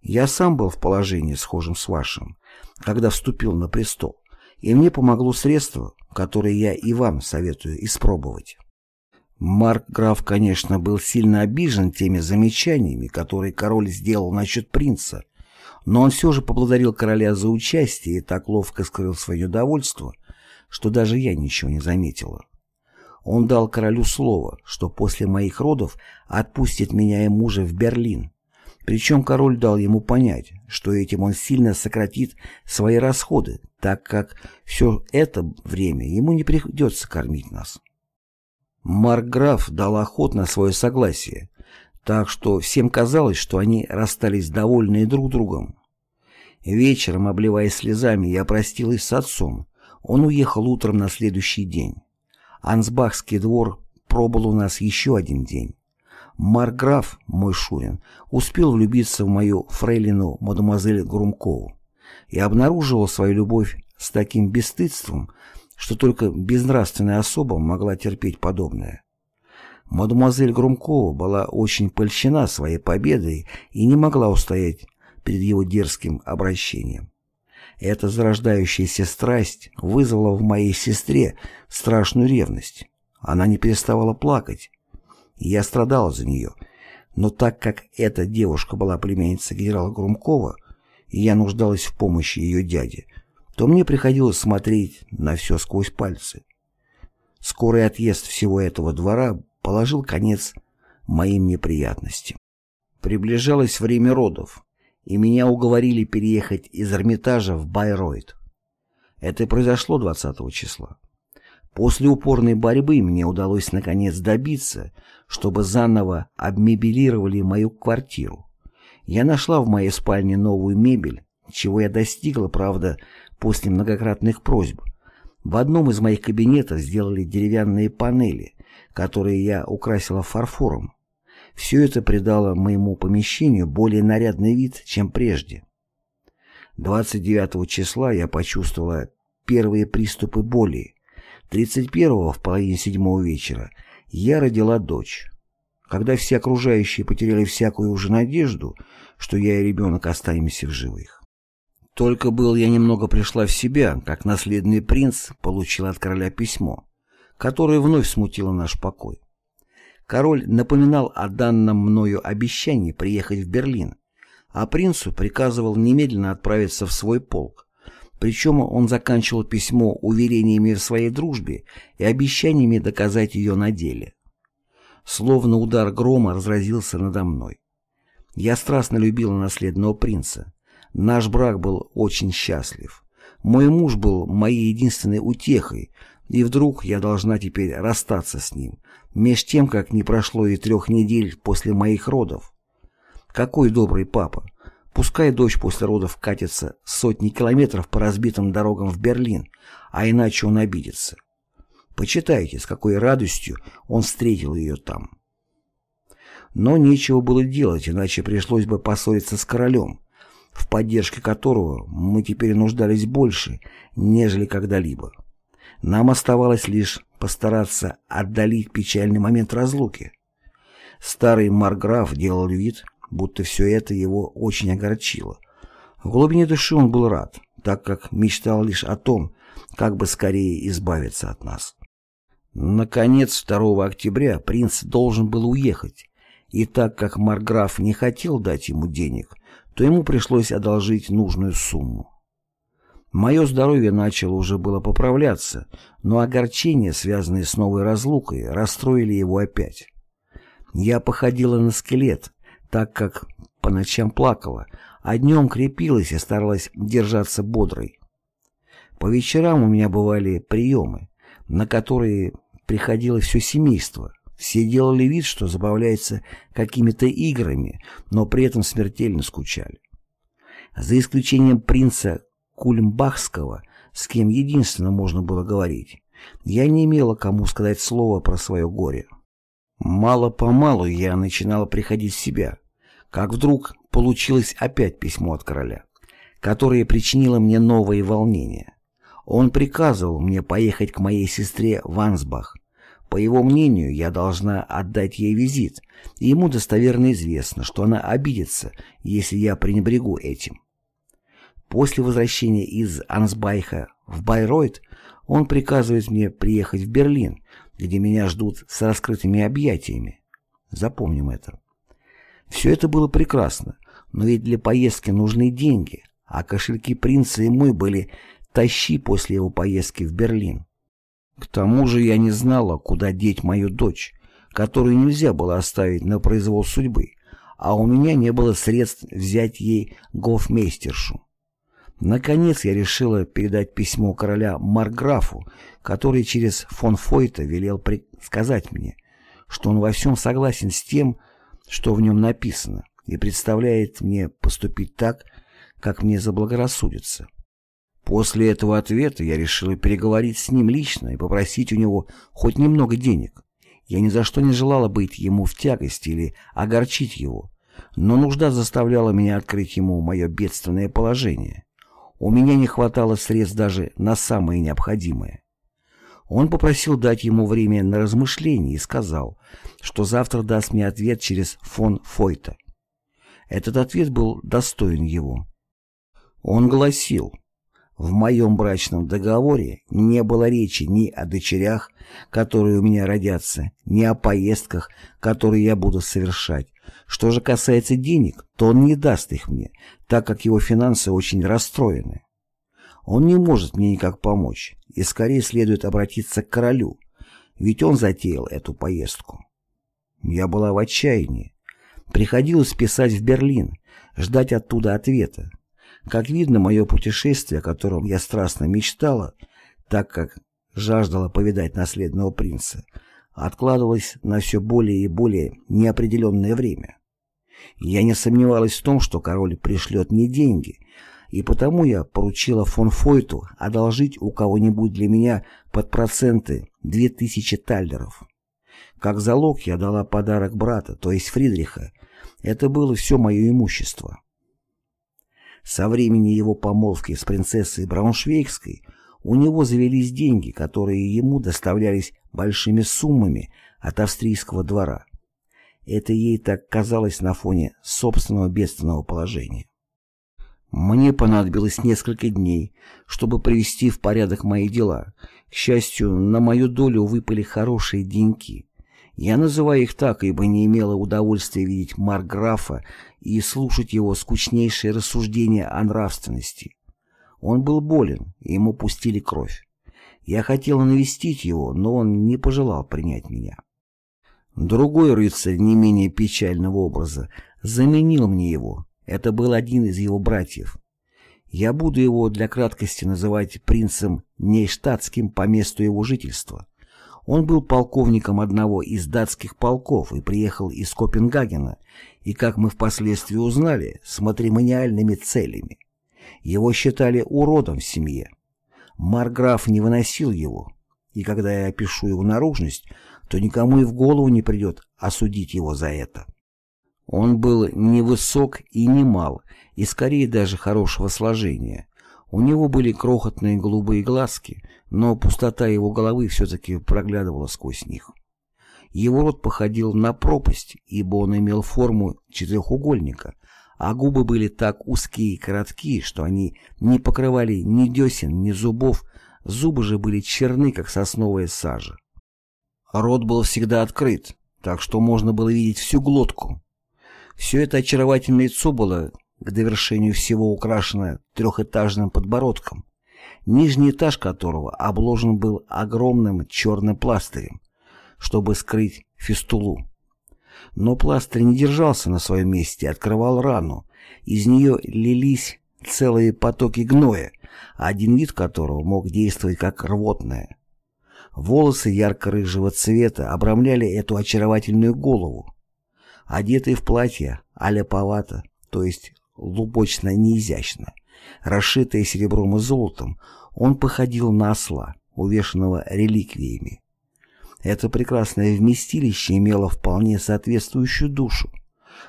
Я сам был в положении, схожем с вашим, когда вступил на престол и мне помогло средство, которое я и вам советую испробовать. Марк Граф, конечно, был сильно обижен теми замечаниями, которые король сделал насчет принца, но он все же поблагодарил короля за участие и так ловко скрыл свое довольство, что даже я ничего не заметила. Он дал королю слово, что после моих родов отпустит меня и мужа в Берлин, причем король дал ему понять, что этим он сильно сократит свои расходы, так как все это время ему не придется кормить нас. Маркграф дал охотно свое согласие, так что всем казалось, что они расстались довольные друг другом. Вечером, обливаясь слезами, я простилась с отцом. Он уехал утром на следующий день. Ансбахский двор пробыл у нас еще один день. Марграф, мой Шурин, успел влюбиться в мою фрейлину мадемуазель Грумкову и обнаруживал свою любовь с таким бесстыдством, что только безнравственная особа могла терпеть подобное. Мадемуазель Грумкова была очень польщена своей победой и не могла устоять перед его дерзким обращением. Эта зарождающаяся страсть вызвала в моей сестре страшную ревность. Она не переставала плакать, я страдал за нее, но так как эта девушка была племянницей генерала Грумкова, и я нуждалась в помощи ее дяди, то мне приходилось смотреть на все сквозь пальцы. Скорый отъезд всего этого двора положил конец моим неприятностям. Приближалось время родов, и меня уговорили переехать из Эрмитажа в Байройт. Это произошло 20 числа. После упорной борьбы мне удалось наконец добиться, чтобы заново обмебелировали мою квартиру. Я нашла в моей спальне новую мебель, чего я достигла, правда, после многократных просьб. В одном из моих кабинетов сделали деревянные панели, которые я украсила фарфором. Все это придало моему помещению более нарядный вид, чем прежде. 29 числа я почувствовала первые приступы боли. 31-го в половине седьмого вечера я родила дочь. Когда все окружающие потеряли всякую уже надежду, что я и ребенок останемся в живых. Только был я немного пришла в себя, как наследный принц получил от короля письмо, которое вновь смутило наш покой. Король напоминал о данном мною обещании приехать в Берлин, а принцу приказывал немедленно отправиться в свой полк. Причем он заканчивал письмо уверениями в своей дружбе и обещаниями доказать ее на деле. Словно удар грома разразился надо мной. Я страстно любила наследного принца. Наш брак был очень счастлив. Мой муж был моей единственной утехой, и вдруг я должна теперь расстаться с ним, меж тем, как не прошло и трех недель после моих родов. Какой добрый папа! Пускай дочь после родов катится сотни километров по разбитым дорогам в Берлин, а иначе он обидится. Почитайте, с какой радостью он встретил ее там. Но нечего было делать, иначе пришлось бы поссориться с королем, в поддержке которого мы теперь нуждались больше, нежели когда-либо. Нам оставалось лишь постараться отдалить печальный момент разлуки. Старый Марграф делал вид, будто все это его очень огорчило. В глубине души он был рад, так как мечтал лишь о том, как бы скорее избавиться от нас. Наконец, 2 октября принц должен был уехать, и так как Марграф не хотел дать ему денег, то ему пришлось одолжить нужную сумму. Мое здоровье начало уже было поправляться, но огорчения, связанные с новой разлукой, расстроили его опять. Я походила на скелет, так как по ночам плакала, а днем крепилась и старалась держаться бодрой. По вечерам у меня бывали приемы, на которые приходило все семейство. Все делали вид, что забавляются какими-то играми, но при этом смертельно скучали. За исключением принца Кульмбахского, с кем единственно можно было говорить, я не имела кому сказать слово про свое горе. Мало-помалу я начинала приходить в себя, как вдруг получилось опять письмо от короля, которое причинило мне новые волнения. Он приказывал мне поехать к моей сестре в Ансбах. По его мнению, я должна отдать ей визит, и ему достоверно известно, что она обидится, если я пренебрегу этим. После возвращения из Ансбайха в Байройт он приказывает мне приехать в Берлин, где меня ждут с раскрытыми объятиями. Запомним это. Все это было прекрасно, но ведь для поездки нужны деньги, а кошельки принца и мой были тащи после его поездки в Берлин. К тому же я не знала, куда деть мою дочь, которую нельзя было оставить на произвол судьбы, а у меня не было средств взять ей гофмейстершу. Наконец я решила передать письмо короля Марграфу, который через фон Фойта велел сказать мне, что он во всем согласен с тем, что в нем написано, и представляет мне поступить так, как мне заблагорассудится. После этого ответа я решила переговорить с ним лично и попросить у него хоть немного денег. Я ни за что не желала быть ему в тягости или огорчить его, но нужда заставляла меня открыть ему мое бедственное положение. У меня не хватало средств даже на самое необходимое. Он попросил дать ему время на размышление и сказал, что завтра даст мне ответ через фон Фойта. Этот ответ был достоин его. Он гласил, в моем брачном договоре не было речи ни о дочерях, которые у меня родятся, ни о поездках, которые я буду совершать. Что же касается денег, то он не даст их мне, так как его финансы очень расстроены. Он не может мне никак помочь, и скорее следует обратиться к королю, ведь он затеял эту поездку. Я была в отчаянии. Приходилось писать в Берлин, ждать оттуда ответа. Как видно, мое путешествие, о котором я страстно мечтала, так как жаждала повидать наследного принца, откладывалось на все более и более неопределенное время. Я не сомневалась в том, что король пришлет мне деньги, и потому я поручила фон Фойту одолжить у кого-нибудь для меня под проценты две тысячи таллеров. Как залог я дала подарок брата, то есть Фридриха. Это было все мое имущество. Со времени его помолвки с принцессой Брауншвейгской у него завелись деньги, которые ему доставлялись большими суммами от австрийского двора. Это ей так казалось на фоне собственного бедственного положения. Мне понадобилось несколько дней, чтобы привести в порядок мои дела. К счастью, на мою долю выпали хорошие деньки. Я называю их так, ибо не имела удовольствия видеть Марграфа и слушать его скучнейшие рассуждения о нравственности. Он был болен, и ему пустили кровь. Я хотела навестить его, но он не пожелал принять меня. Другой рыцарь не менее печального образа заменил мне его. Это был один из его братьев. Я буду его для краткости называть принцем Нейштадтским по месту его жительства. Он был полковником одного из датских полков и приехал из Копенгагена, и, как мы впоследствии узнали, с матримониальными целями. Его считали уродом в семье. Марграф не выносил его, и когда я опишу его наружность, то никому и в голову не придет осудить его за это. Он был невысок и не мал, и скорее даже хорошего сложения. У него были крохотные голубые глазки, но пустота его головы все-таки проглядывала сквозь них. Его рот походил на пропасть, ибо он имел форму четырехугольника, а губы были так узкие и короткие, что они не покрывали ни десен, ни зубов, зубы же были черны, как сосновая сажа. Рот был всегда открыт, так что можно было видеть всю глотку. Все это очаровательное лицо было к довершению всего украшено трехэтажным подбородком, нижний этаж которого обложен был огромным черным пластырем, чтобы скрыть фистулу. Но пластырь не держался на своем месте, открывал рану. Из нее лились целые потоки гноя, один вид которого мог действовать как рвотное. Волосы ярко-рыжего цвета обрамляли эту очаровательную голову. Одетый в платье аляповато, то есть лубочно неизящно, расшитое серебром и золотом, он походил на осла, увешанного реликвиями. Это прекрасное вместилище имело вполне соответствующую душу.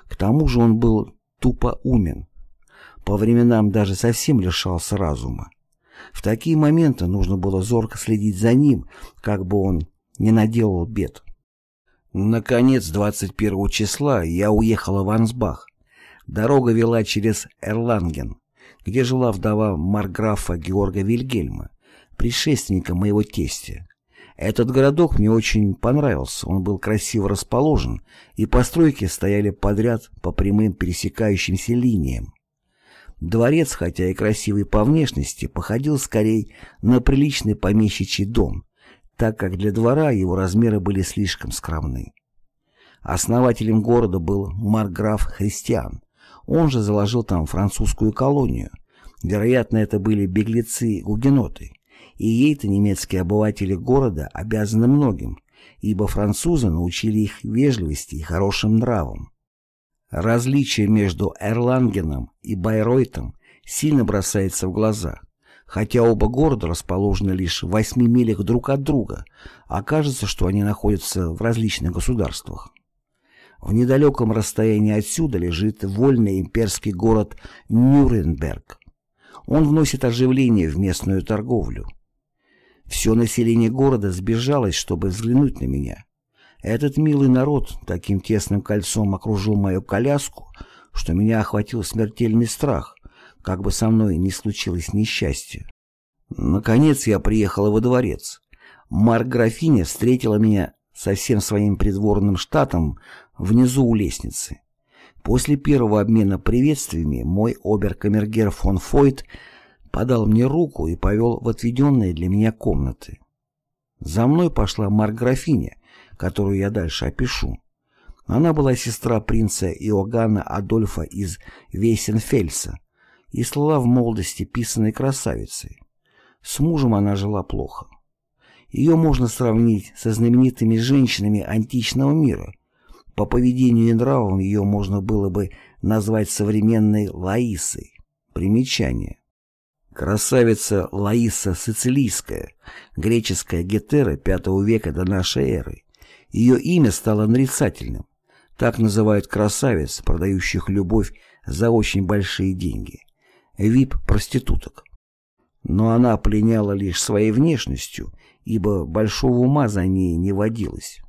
К тому же он был тупо умен. По временам даже совсем лишался разума. В такие моменты нужно было зорко следить за ним, как бы он не наделал бед. Наконец, 21 числа я уехала в Ансбах. Дорога вела через Эрланген, где жила вдова марграфа Георга Вильгельма, предшественника моего тестя. Этот городок мне очень понравился, он был красиво расположен, и постройки стояли подряд по прямым пересекающимся линиям. Дворец, хотя и красивый по внешности, походил скорее на приличный помещичий дом, так как для двора его размеры были слишком скромны. Основателем города был марграф Христиан. Он же заложил там французскую колонию. Вероятно, это были беглецы-гугеноты. И ей-то немецкие обыватели города обязаны многим, ибо французы научили их вежливости и хорошим нравам. Различие между Эрлангеном и Байройтом сильно бросается в глаза. Хотя оба города расположены лишь в восьми милях друг от друга, окажется, что они находятся в различных государствах. В недалеком расстоянии отсюда лежит вольный имперский город Нюрнберг. Он вносит оживление в местную торговлю. Все население города сбежалось, чтобы взглянуть на меня. Этот милый народ таким тесным кольцом окружил мою коляску, что меня охватил смертельный страх, как бы со мной не случилось несчастье. Наконец я приехала во дворец. Марк-графиня встретила меня со всем своим придворным штатом внизу у лестницы. После первого обмена приветствиями мой обер-камергер фон Фойт подал мне руку и повел в отведенные для меня комнаты. За мной пошла Марк-графиня, которую я дальше опишу. Она была сестра принца Иоганна Адольфа из Вейсенфельса и слала в молодости писаной красавицей. С мужем она жила плохо. Ее можно сравнить со знаменитыми женщинами античного мира. По поведению и нравам ее можно было бы назвать современной Лаисой. Примечание. Красавица Лаиса Сицилийская, греческая гетера V века до нашей эры, ее имя стало нарицательным. Так называют красавиц, продающих любовь за очень большие деньги. вип-проституток. Но она пленяла лишь своей внешностью, ибо большого ума за ней не водилось.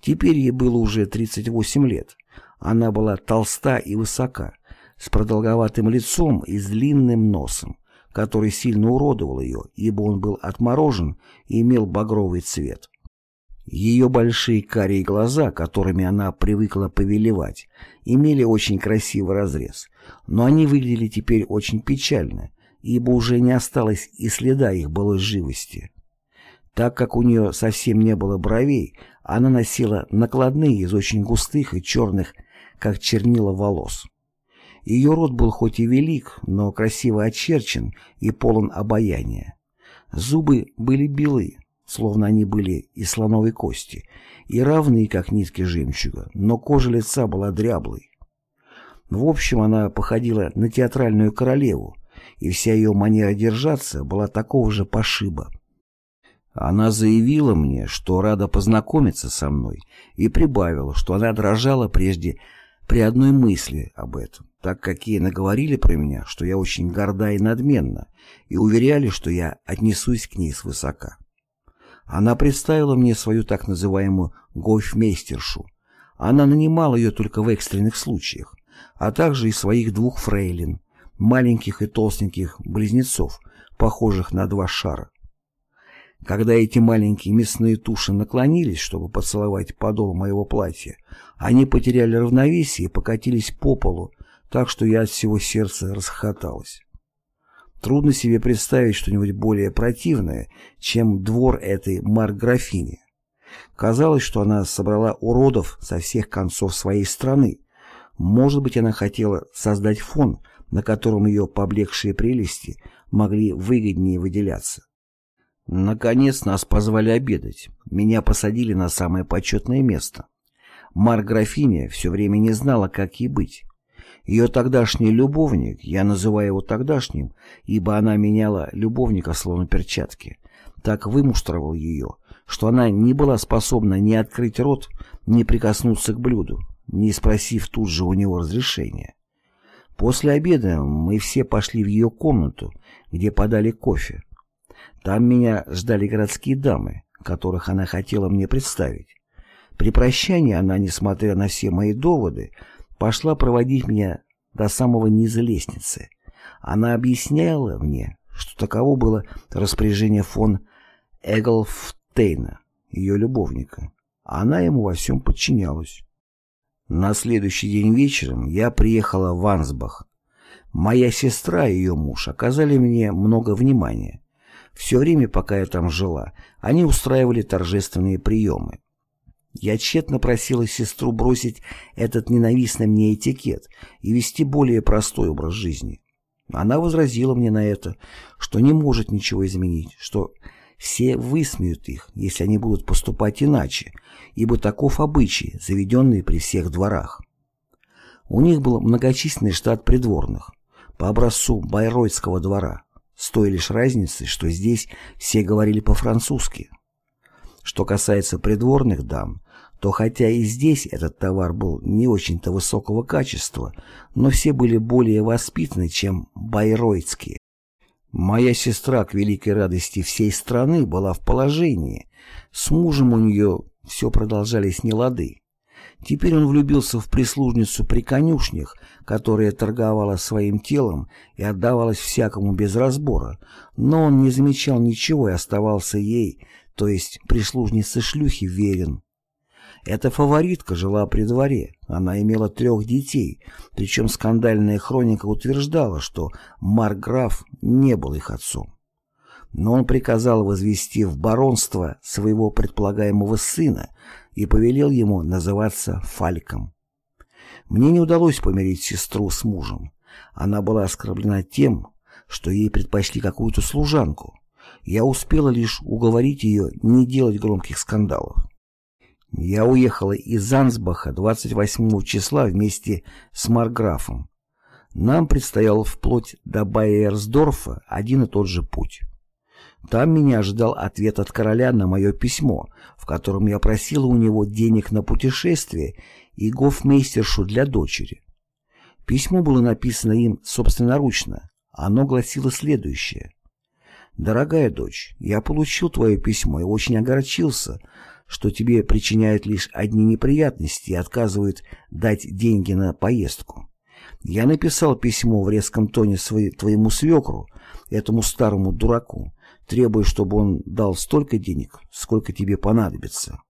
Теперь ей было уже 38 лет. Она была толста и высока, с продолговатым лицом и с длинным носом, который сильно уродовал ее, ибо он был отморожен и имел багровый цвет. Ее большие карие глаза, которыми она привыкла повелевать, имели очень красивый разрез, но они выглядели теперь очень печально, ибо уже не осталось и следа их былой живости. Так как у нее совсем не было бровей, она носила накладные из очень густых и черных, как чернила волос. Ее рот был хоть и велик, но красиво очерчен и полон обаяния. Зубы были белы, словно они были из слоновой кости, и равные, как нитки жемчуга, но кожа лица была дряблой. В общем, она походила на театральную королеву, и вся ее манера держаться была такого же пошиба. Она заявила мне, что рада познакомиться со мной, и прибавила, что она дрожала прежде при одной мысли об этом, так как ей наговорили про меня, что я очень горда и надменна, и уверяли, что я отнесусь к ней свысока. Она представила мне свою так называемую гофмейстершу. Она нанимала ее только в экстренных случаях, а также и своих двух фрейлин, маленьких и толстеньких близнецов, похожих на два шара. Когда эти маленькие мясные туши наклонились, чтобы поцеловать подол моего платья, они потеряли равновесие и покатились по полу, так что я от всего сердца расхохоталась. Трудно себе представить что-нибудь более противное, чем двор этой марк-графини. Казалось, что она собрала уродов со всех концов своей страны. Может быть, она хотела создать фон, на котором ее поблекшие прелести могли выгоднее выделяться. Наконец нас позвали обедать. Меня посадили на самое почетное место. Марк-графиня все время не знала, как ей быть. Ее тогдашний любовник, я называю его тогдашним, ибо она меняла любовника словно перчатки, так вымуштровал ее, что она не была способна ни открыть рот, ни прикоснуться к блюду, не спросив тут же у него разрешения. После обеда мы все пошли в ее комнату, где подали кофе. Там меня ждали городские дамы, которых она хотела мне представить. При прощании она, несмотря на все мои доводы, пошла проводить меня до самого низа лестницы. Она объясняла мне, что таково было распоряжение фон Эглфтейна, ее любовника. Она ему во всем подчинялась. На следующий день вечером я приехала в Ансбах. Моя сестра и ее муж оказали мне много внимания. Все время, пока я там жила, они устраивали торжественные приемы. Я тщетно просила сестру бросить этот ненавистный мне этикет и вести более простой образ жизни. Она возразила мне на это, что не может ничего изменить, что все высмеют их, если они будут поступать иначе, ибо таков обычай, заведенный при всех дворах. У них был многочисленный штат придворных, по образцу Байройтского двора, с той лишь разницей, что здесь все говорили по-французски. Что касается придворных дам, то хотя и здесь этот товар был не очень-то высокого качества, но все были более воспитаны, чем байройтские. Моя сестра, к великой радости всей страны, была в положении. С мужем у нее все продолжались нелады. Теперь он влюбился в прислужницу при конюшнях, которая торговала своим телом и отдавалась всякому без разбора, но он не замечал ничего и оставался ей, то есть прислужнице шлюхи, верен. Эта фаворитка жила при дворе, она имела трех детей, причем скандальная хроника утверждала, что Марграф не был их отцом. Но он приказал возвести в баронство своего предполагаемого сына и повелел ему называться Фальком. Мне не удалось помирить сестру с мужем. Она была оскорблена тем, что ей предпочли какую-то служанку. Я успела лишь уговорить ее не делать громких скандалов. Я уехала из Зансбаха 28 числа вместе с Марграфом. Нам предстоял вплоть до Байерсдорфа один и тот же путь. Там меня ожидал ответ от короля на мое письмо, в котором я просила у него денег на путешествие и гофмейстершу для дочери. Письмо было написано им собственноручно, Оно гласило следующее. «Дорогая дочь, я получил твое письмо и очень огорчился, что тебе причиняют лишь одни неприятности и отказывают дать деньги на поездку. Я написал письмо в резком тоне своей, твоему свекру, этому старому дураку, требуя, чтобы он дал столько денег, сколько тебе понадобится.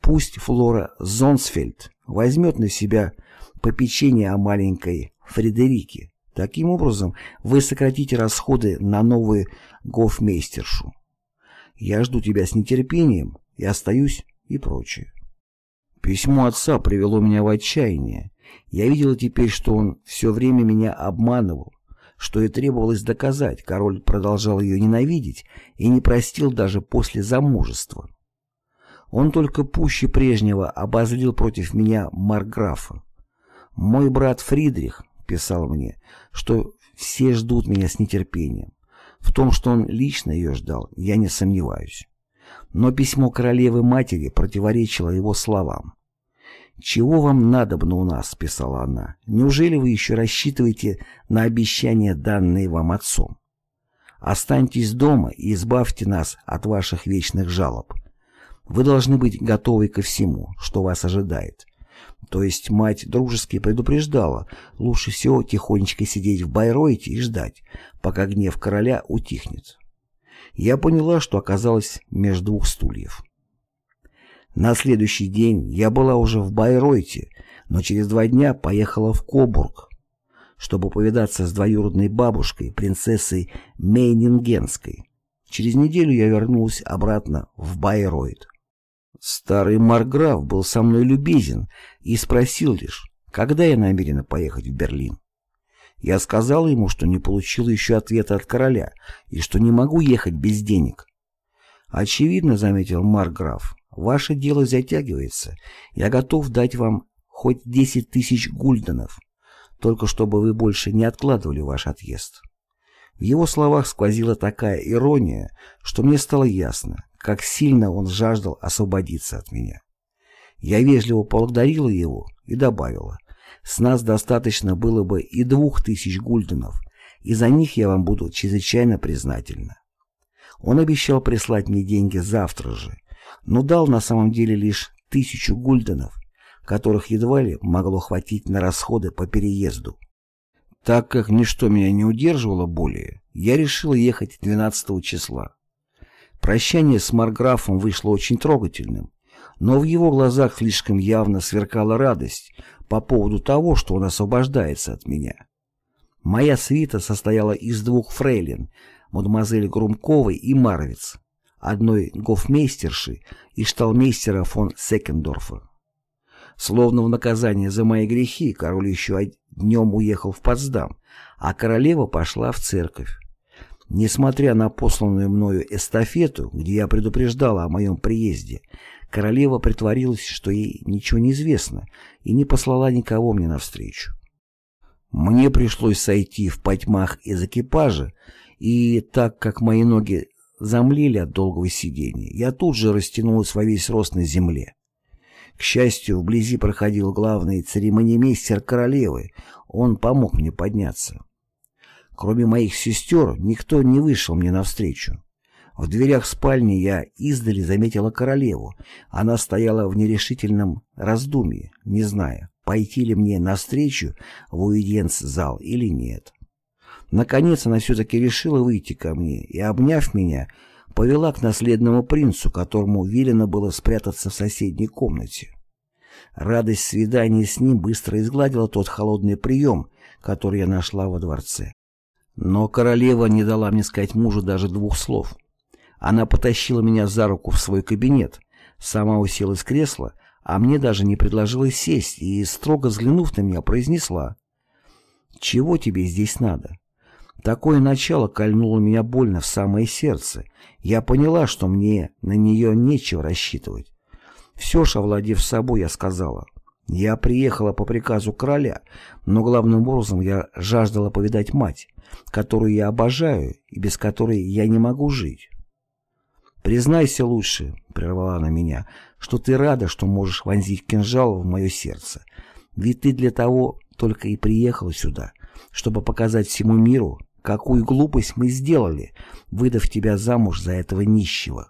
Пусть Флора Зонсфельд возьмет на себя попечение о маленькой Фредерике, Таким образом, вы сократите расходы на новую гофмейстершу. Я жду тебя с нетерпением и остаюсь и прочее. Письмо отца привело меня в отчаяние. Я видела теперь, что он все время меня обманывал, что и требовалось доказать. Король продолжал ее ненавидеть и не простил даже после замужества. Он только пуще прежнего обозлил против меня Марграфа. Мой брат Фридрих, писал мне, что все ждут меня с нетерпением. В том, что он лично ее ждал, я не сомневаюсь. Но письмо королевы-матери противоречило его словам. «Чего вам надобно у нас?» — писала она. «Неужели вы еще рассчитываете на обещания, данные вам отцом? Останьтесь дома и избавьте нас от ваших вечных жалоб. Вы должны быть готовы ко всему, что вас ожидает. То есть мать дружески предупреждала, лучше всего тихонечко сидеть в Байройте и ждать, пока гнев короля утихнет. Я поняла, что оказалась между двух стульев. На следующий день я была уже в Байройте, но через два дня поехала в Кобург, чтобы повидаться с двоюродной бабушкой, принцессой Мейнингенской. Через неделю я вернулась обратно в Байройт. Старый Марграф был со мной любезен и спросил лишь, когда я намерена поехать в Берлин. Я сказал ему, что не получил еще ответа от короля и что не могу ехать без денег. «Очевидно, — заметил Марграф, — ваше дело затягивается. Я готов дать вам хоть десять тысяч гульденов, только чтобы вы больше не откладывали ваш отъезд». В его словах сквозила такая ирония, что мне стало ясно, как сильно он жаждал освободиться от меня. Я вежливо поблагодарила его и добавила, с нас достаточно было бы и двух тысяч гульденов, и за них я вам буду чрезвычайно признательна. Он обещал прислать мне деньги завтра же, но дал на самом деле лишь тысячу гульденов, которых едва ли могло хватить на расходы по переезду. Так как ничто меня не удерживало более, я решил ехать 12 числа. Прощание с Марграфом вышло очень трогательным, но в его глазах слишком явно сверкала радость по поводу того, что он освобождается от меня. Моя свита состояла из двух фрейлин, мадемуазель Грумковой и Марвиц, одной гофмейстерши и шталмейстера фон Секендорфа. Словно в наказание за мои грехи король еще днем уехал в Потсдам, а королева пошла в церковь. Несмотря на посланную мною эстафету, где я предупреждала о моем приезде, королева притворилась, что ей ничего не известно, и не послала никого мне навстречу. Мне пришлось сойти в потьмах из экипажа, и так как мои ноги замлели от долгого сидения, я тут же растянулась во весь рост на земле. К счастью, вблизи проходил главный церемонимейстер королевы, он помог мне подняться. Кроме моих сестер, никто не вышел мне навстречу. В дверях спальни я издали заметила королеву. Она стояла в нерешительном раздумье, не зная, пойти ли мне навстречу в уиденс-зал или нет. Наконец она все-таки решила выйти ко мне и, обняв меня, повела к наследному принцу, которому велено было спрятаться в соседней комнате. Радость свидания с ним быстро изгладила тот холодный прием, который я нашла во дворце. Но королева не дала мне сказать мужу даже двух слов. Она потащила меня за руку в свой кабинет, сама уселась в кресло, а мне даже не предложила сесть и, строго взглянув на меня, произнесла «Чего тебе здесь надо?» Такое начало кольнуло меня больно в самое сердце. Я поняла, что мне на нее нечего рассчитывать. Все же, овладев собой, я сказала. Я приехала по приказу короля, но главным образом я жаждала повидать мать, которую я обожаю и без которой я не могу жить. «Признайся лучше», — прервала она меня, — «что ты рада, что можешь вонзить кинжал в мое сердце. Ведь ты для того только и приехала сюда, чтобы показать всему миру, какую глупость мы сделали, выдав тебя замуж за этого нищего.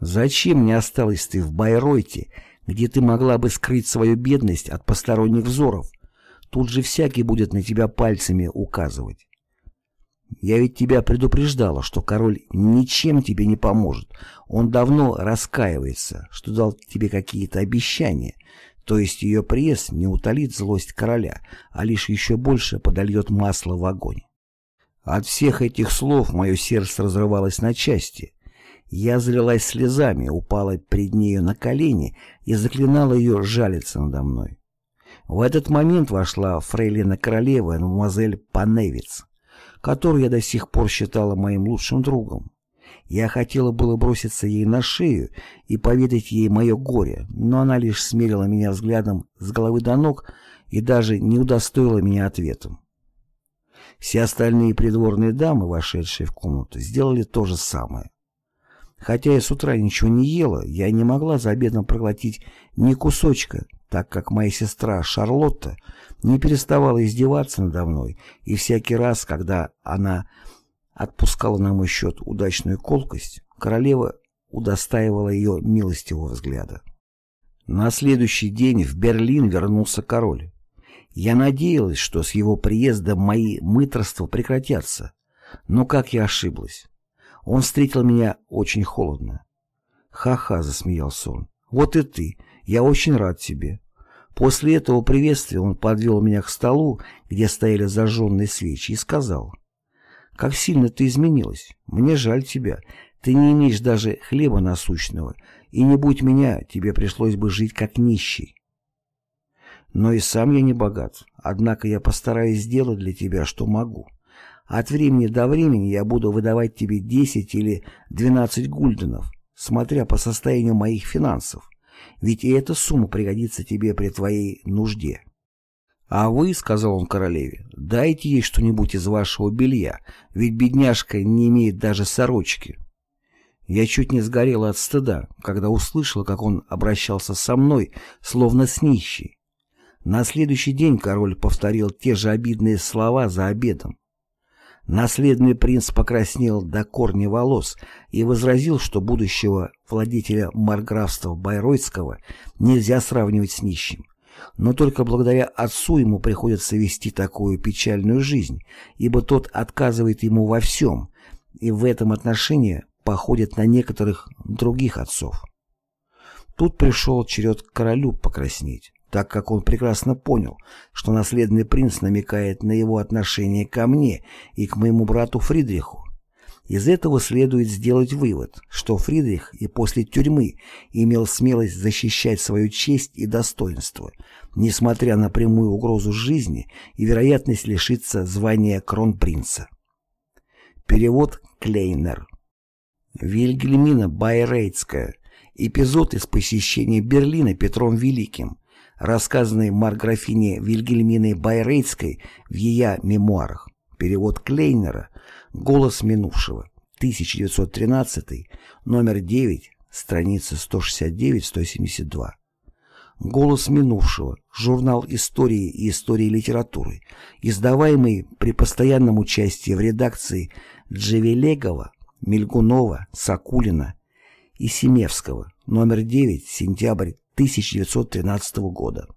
Зачем не осталась ты в Байройте, где ты могла бы скрыть свою бедность от посторонних взоров? Тут же всякий будет на тебя пальцами указывать. Я ведь тебя предупреждала, что король ничем тебе не поможет. Он давно раскаивается, что дал тебе какие-то обещания, то есть ее приезд не утолит злость короля, а лишь еще больше подольет масло в огонь. От всех этих слов мое сердце разрывалось на части. Я залилась слезами, упала перед нею на колени и заклинала ее жалиться надо мной. В этот момент вошла фрейлина королевы, мадемуазель Паневиц, которую я до сих пор считала моим лучшим другом. Я хотела было броситься ей на шею и поведать ей мое горе, но она лишь смерила меня взглядом с головы до ног и даже не удостоила меня ответом. Все остальные придворные дамы, вошедшие в комнату, сделали то же самое. Хотя я с утра ничего не ела, я не могла за обедом проглотить ни кусочка, так как моя сестра Шарлотта не переставала издеваться надо мной, и всякий раз, когда она отпускала на мой счет удачную колкость, королева удостаивала ее милостивого взгляда. На следующий день в Берлин вернулся король. Я надеялась, что с его приездом мои мыторства прекратятся, но как я ошиблась. Он встретил меня очень холодно. «Ха-ха», — засмеялся он, — «вот и ты, я очень рад тебе». После этого приветствия он подвел меня к столу, где стояли зажженные свечи, и сказал, как сильно ты изменилась. Мне жаль тебя. Ты не имеешь даже хлеба насущного, и не будь меня, тебе пришлось бы жить как нищий. Но и сам я не богат, однако я постараюсь сделать для тебя, что могу. От времени до времени я буду выдавать тебе 10 или 12 гульденов, смотря по состоянию моих финансов, ведь и эта сумма пригодится тебе при твоей нужде. «А вы, — сказал он королеве, — дайте ей что-нибудь из вашего белья, ведь бедняжка не имеет даже сорочки». Я чуть не сгорела от стыда, когда услышала, как он обращался со мной, словно с нищей. На следующий день король повторил те же обидные слова за обедом. Наследный принц покраснел до корня волос и возразил, что будущего владетеля марграфства Байройского нельзя сравнивать с нищим. Но только благодаря отцу ему приходится вести такую печальную жизнь, ибо тот отказывает ему во всем, и в этом отношении походит на некоторых других отцов. Тут пришел черед королю покраснеть, так как он прекрасно понял, что наследный принц намекает на его отношение ко мне и к моему брату Фридриху, из этого следует сделать вывод, что Фридрих и после тюрьмы имел смелость защищать свою честь и достоинство, несмотря на прямую угрозу жизни и вероятность лишиться звания кронпринца. Перевод Клейнер. Вильгельмина Байрейтская. Эпизод из посещения Берлина Петром Великим, рассказанный Марграфине Вильгельминой Байрейтской в ее мемуарах. Перевод Клейнера. «Голос минувшего», 1913, номер 9, страница 169-172. «Голос минувшего», журнал истории и истории литературы, издаваемый при постоянном участии в редакции Джевелегова, Мельгунова, Сакулина и Семевского, номер 9, сентябрь 1913 года.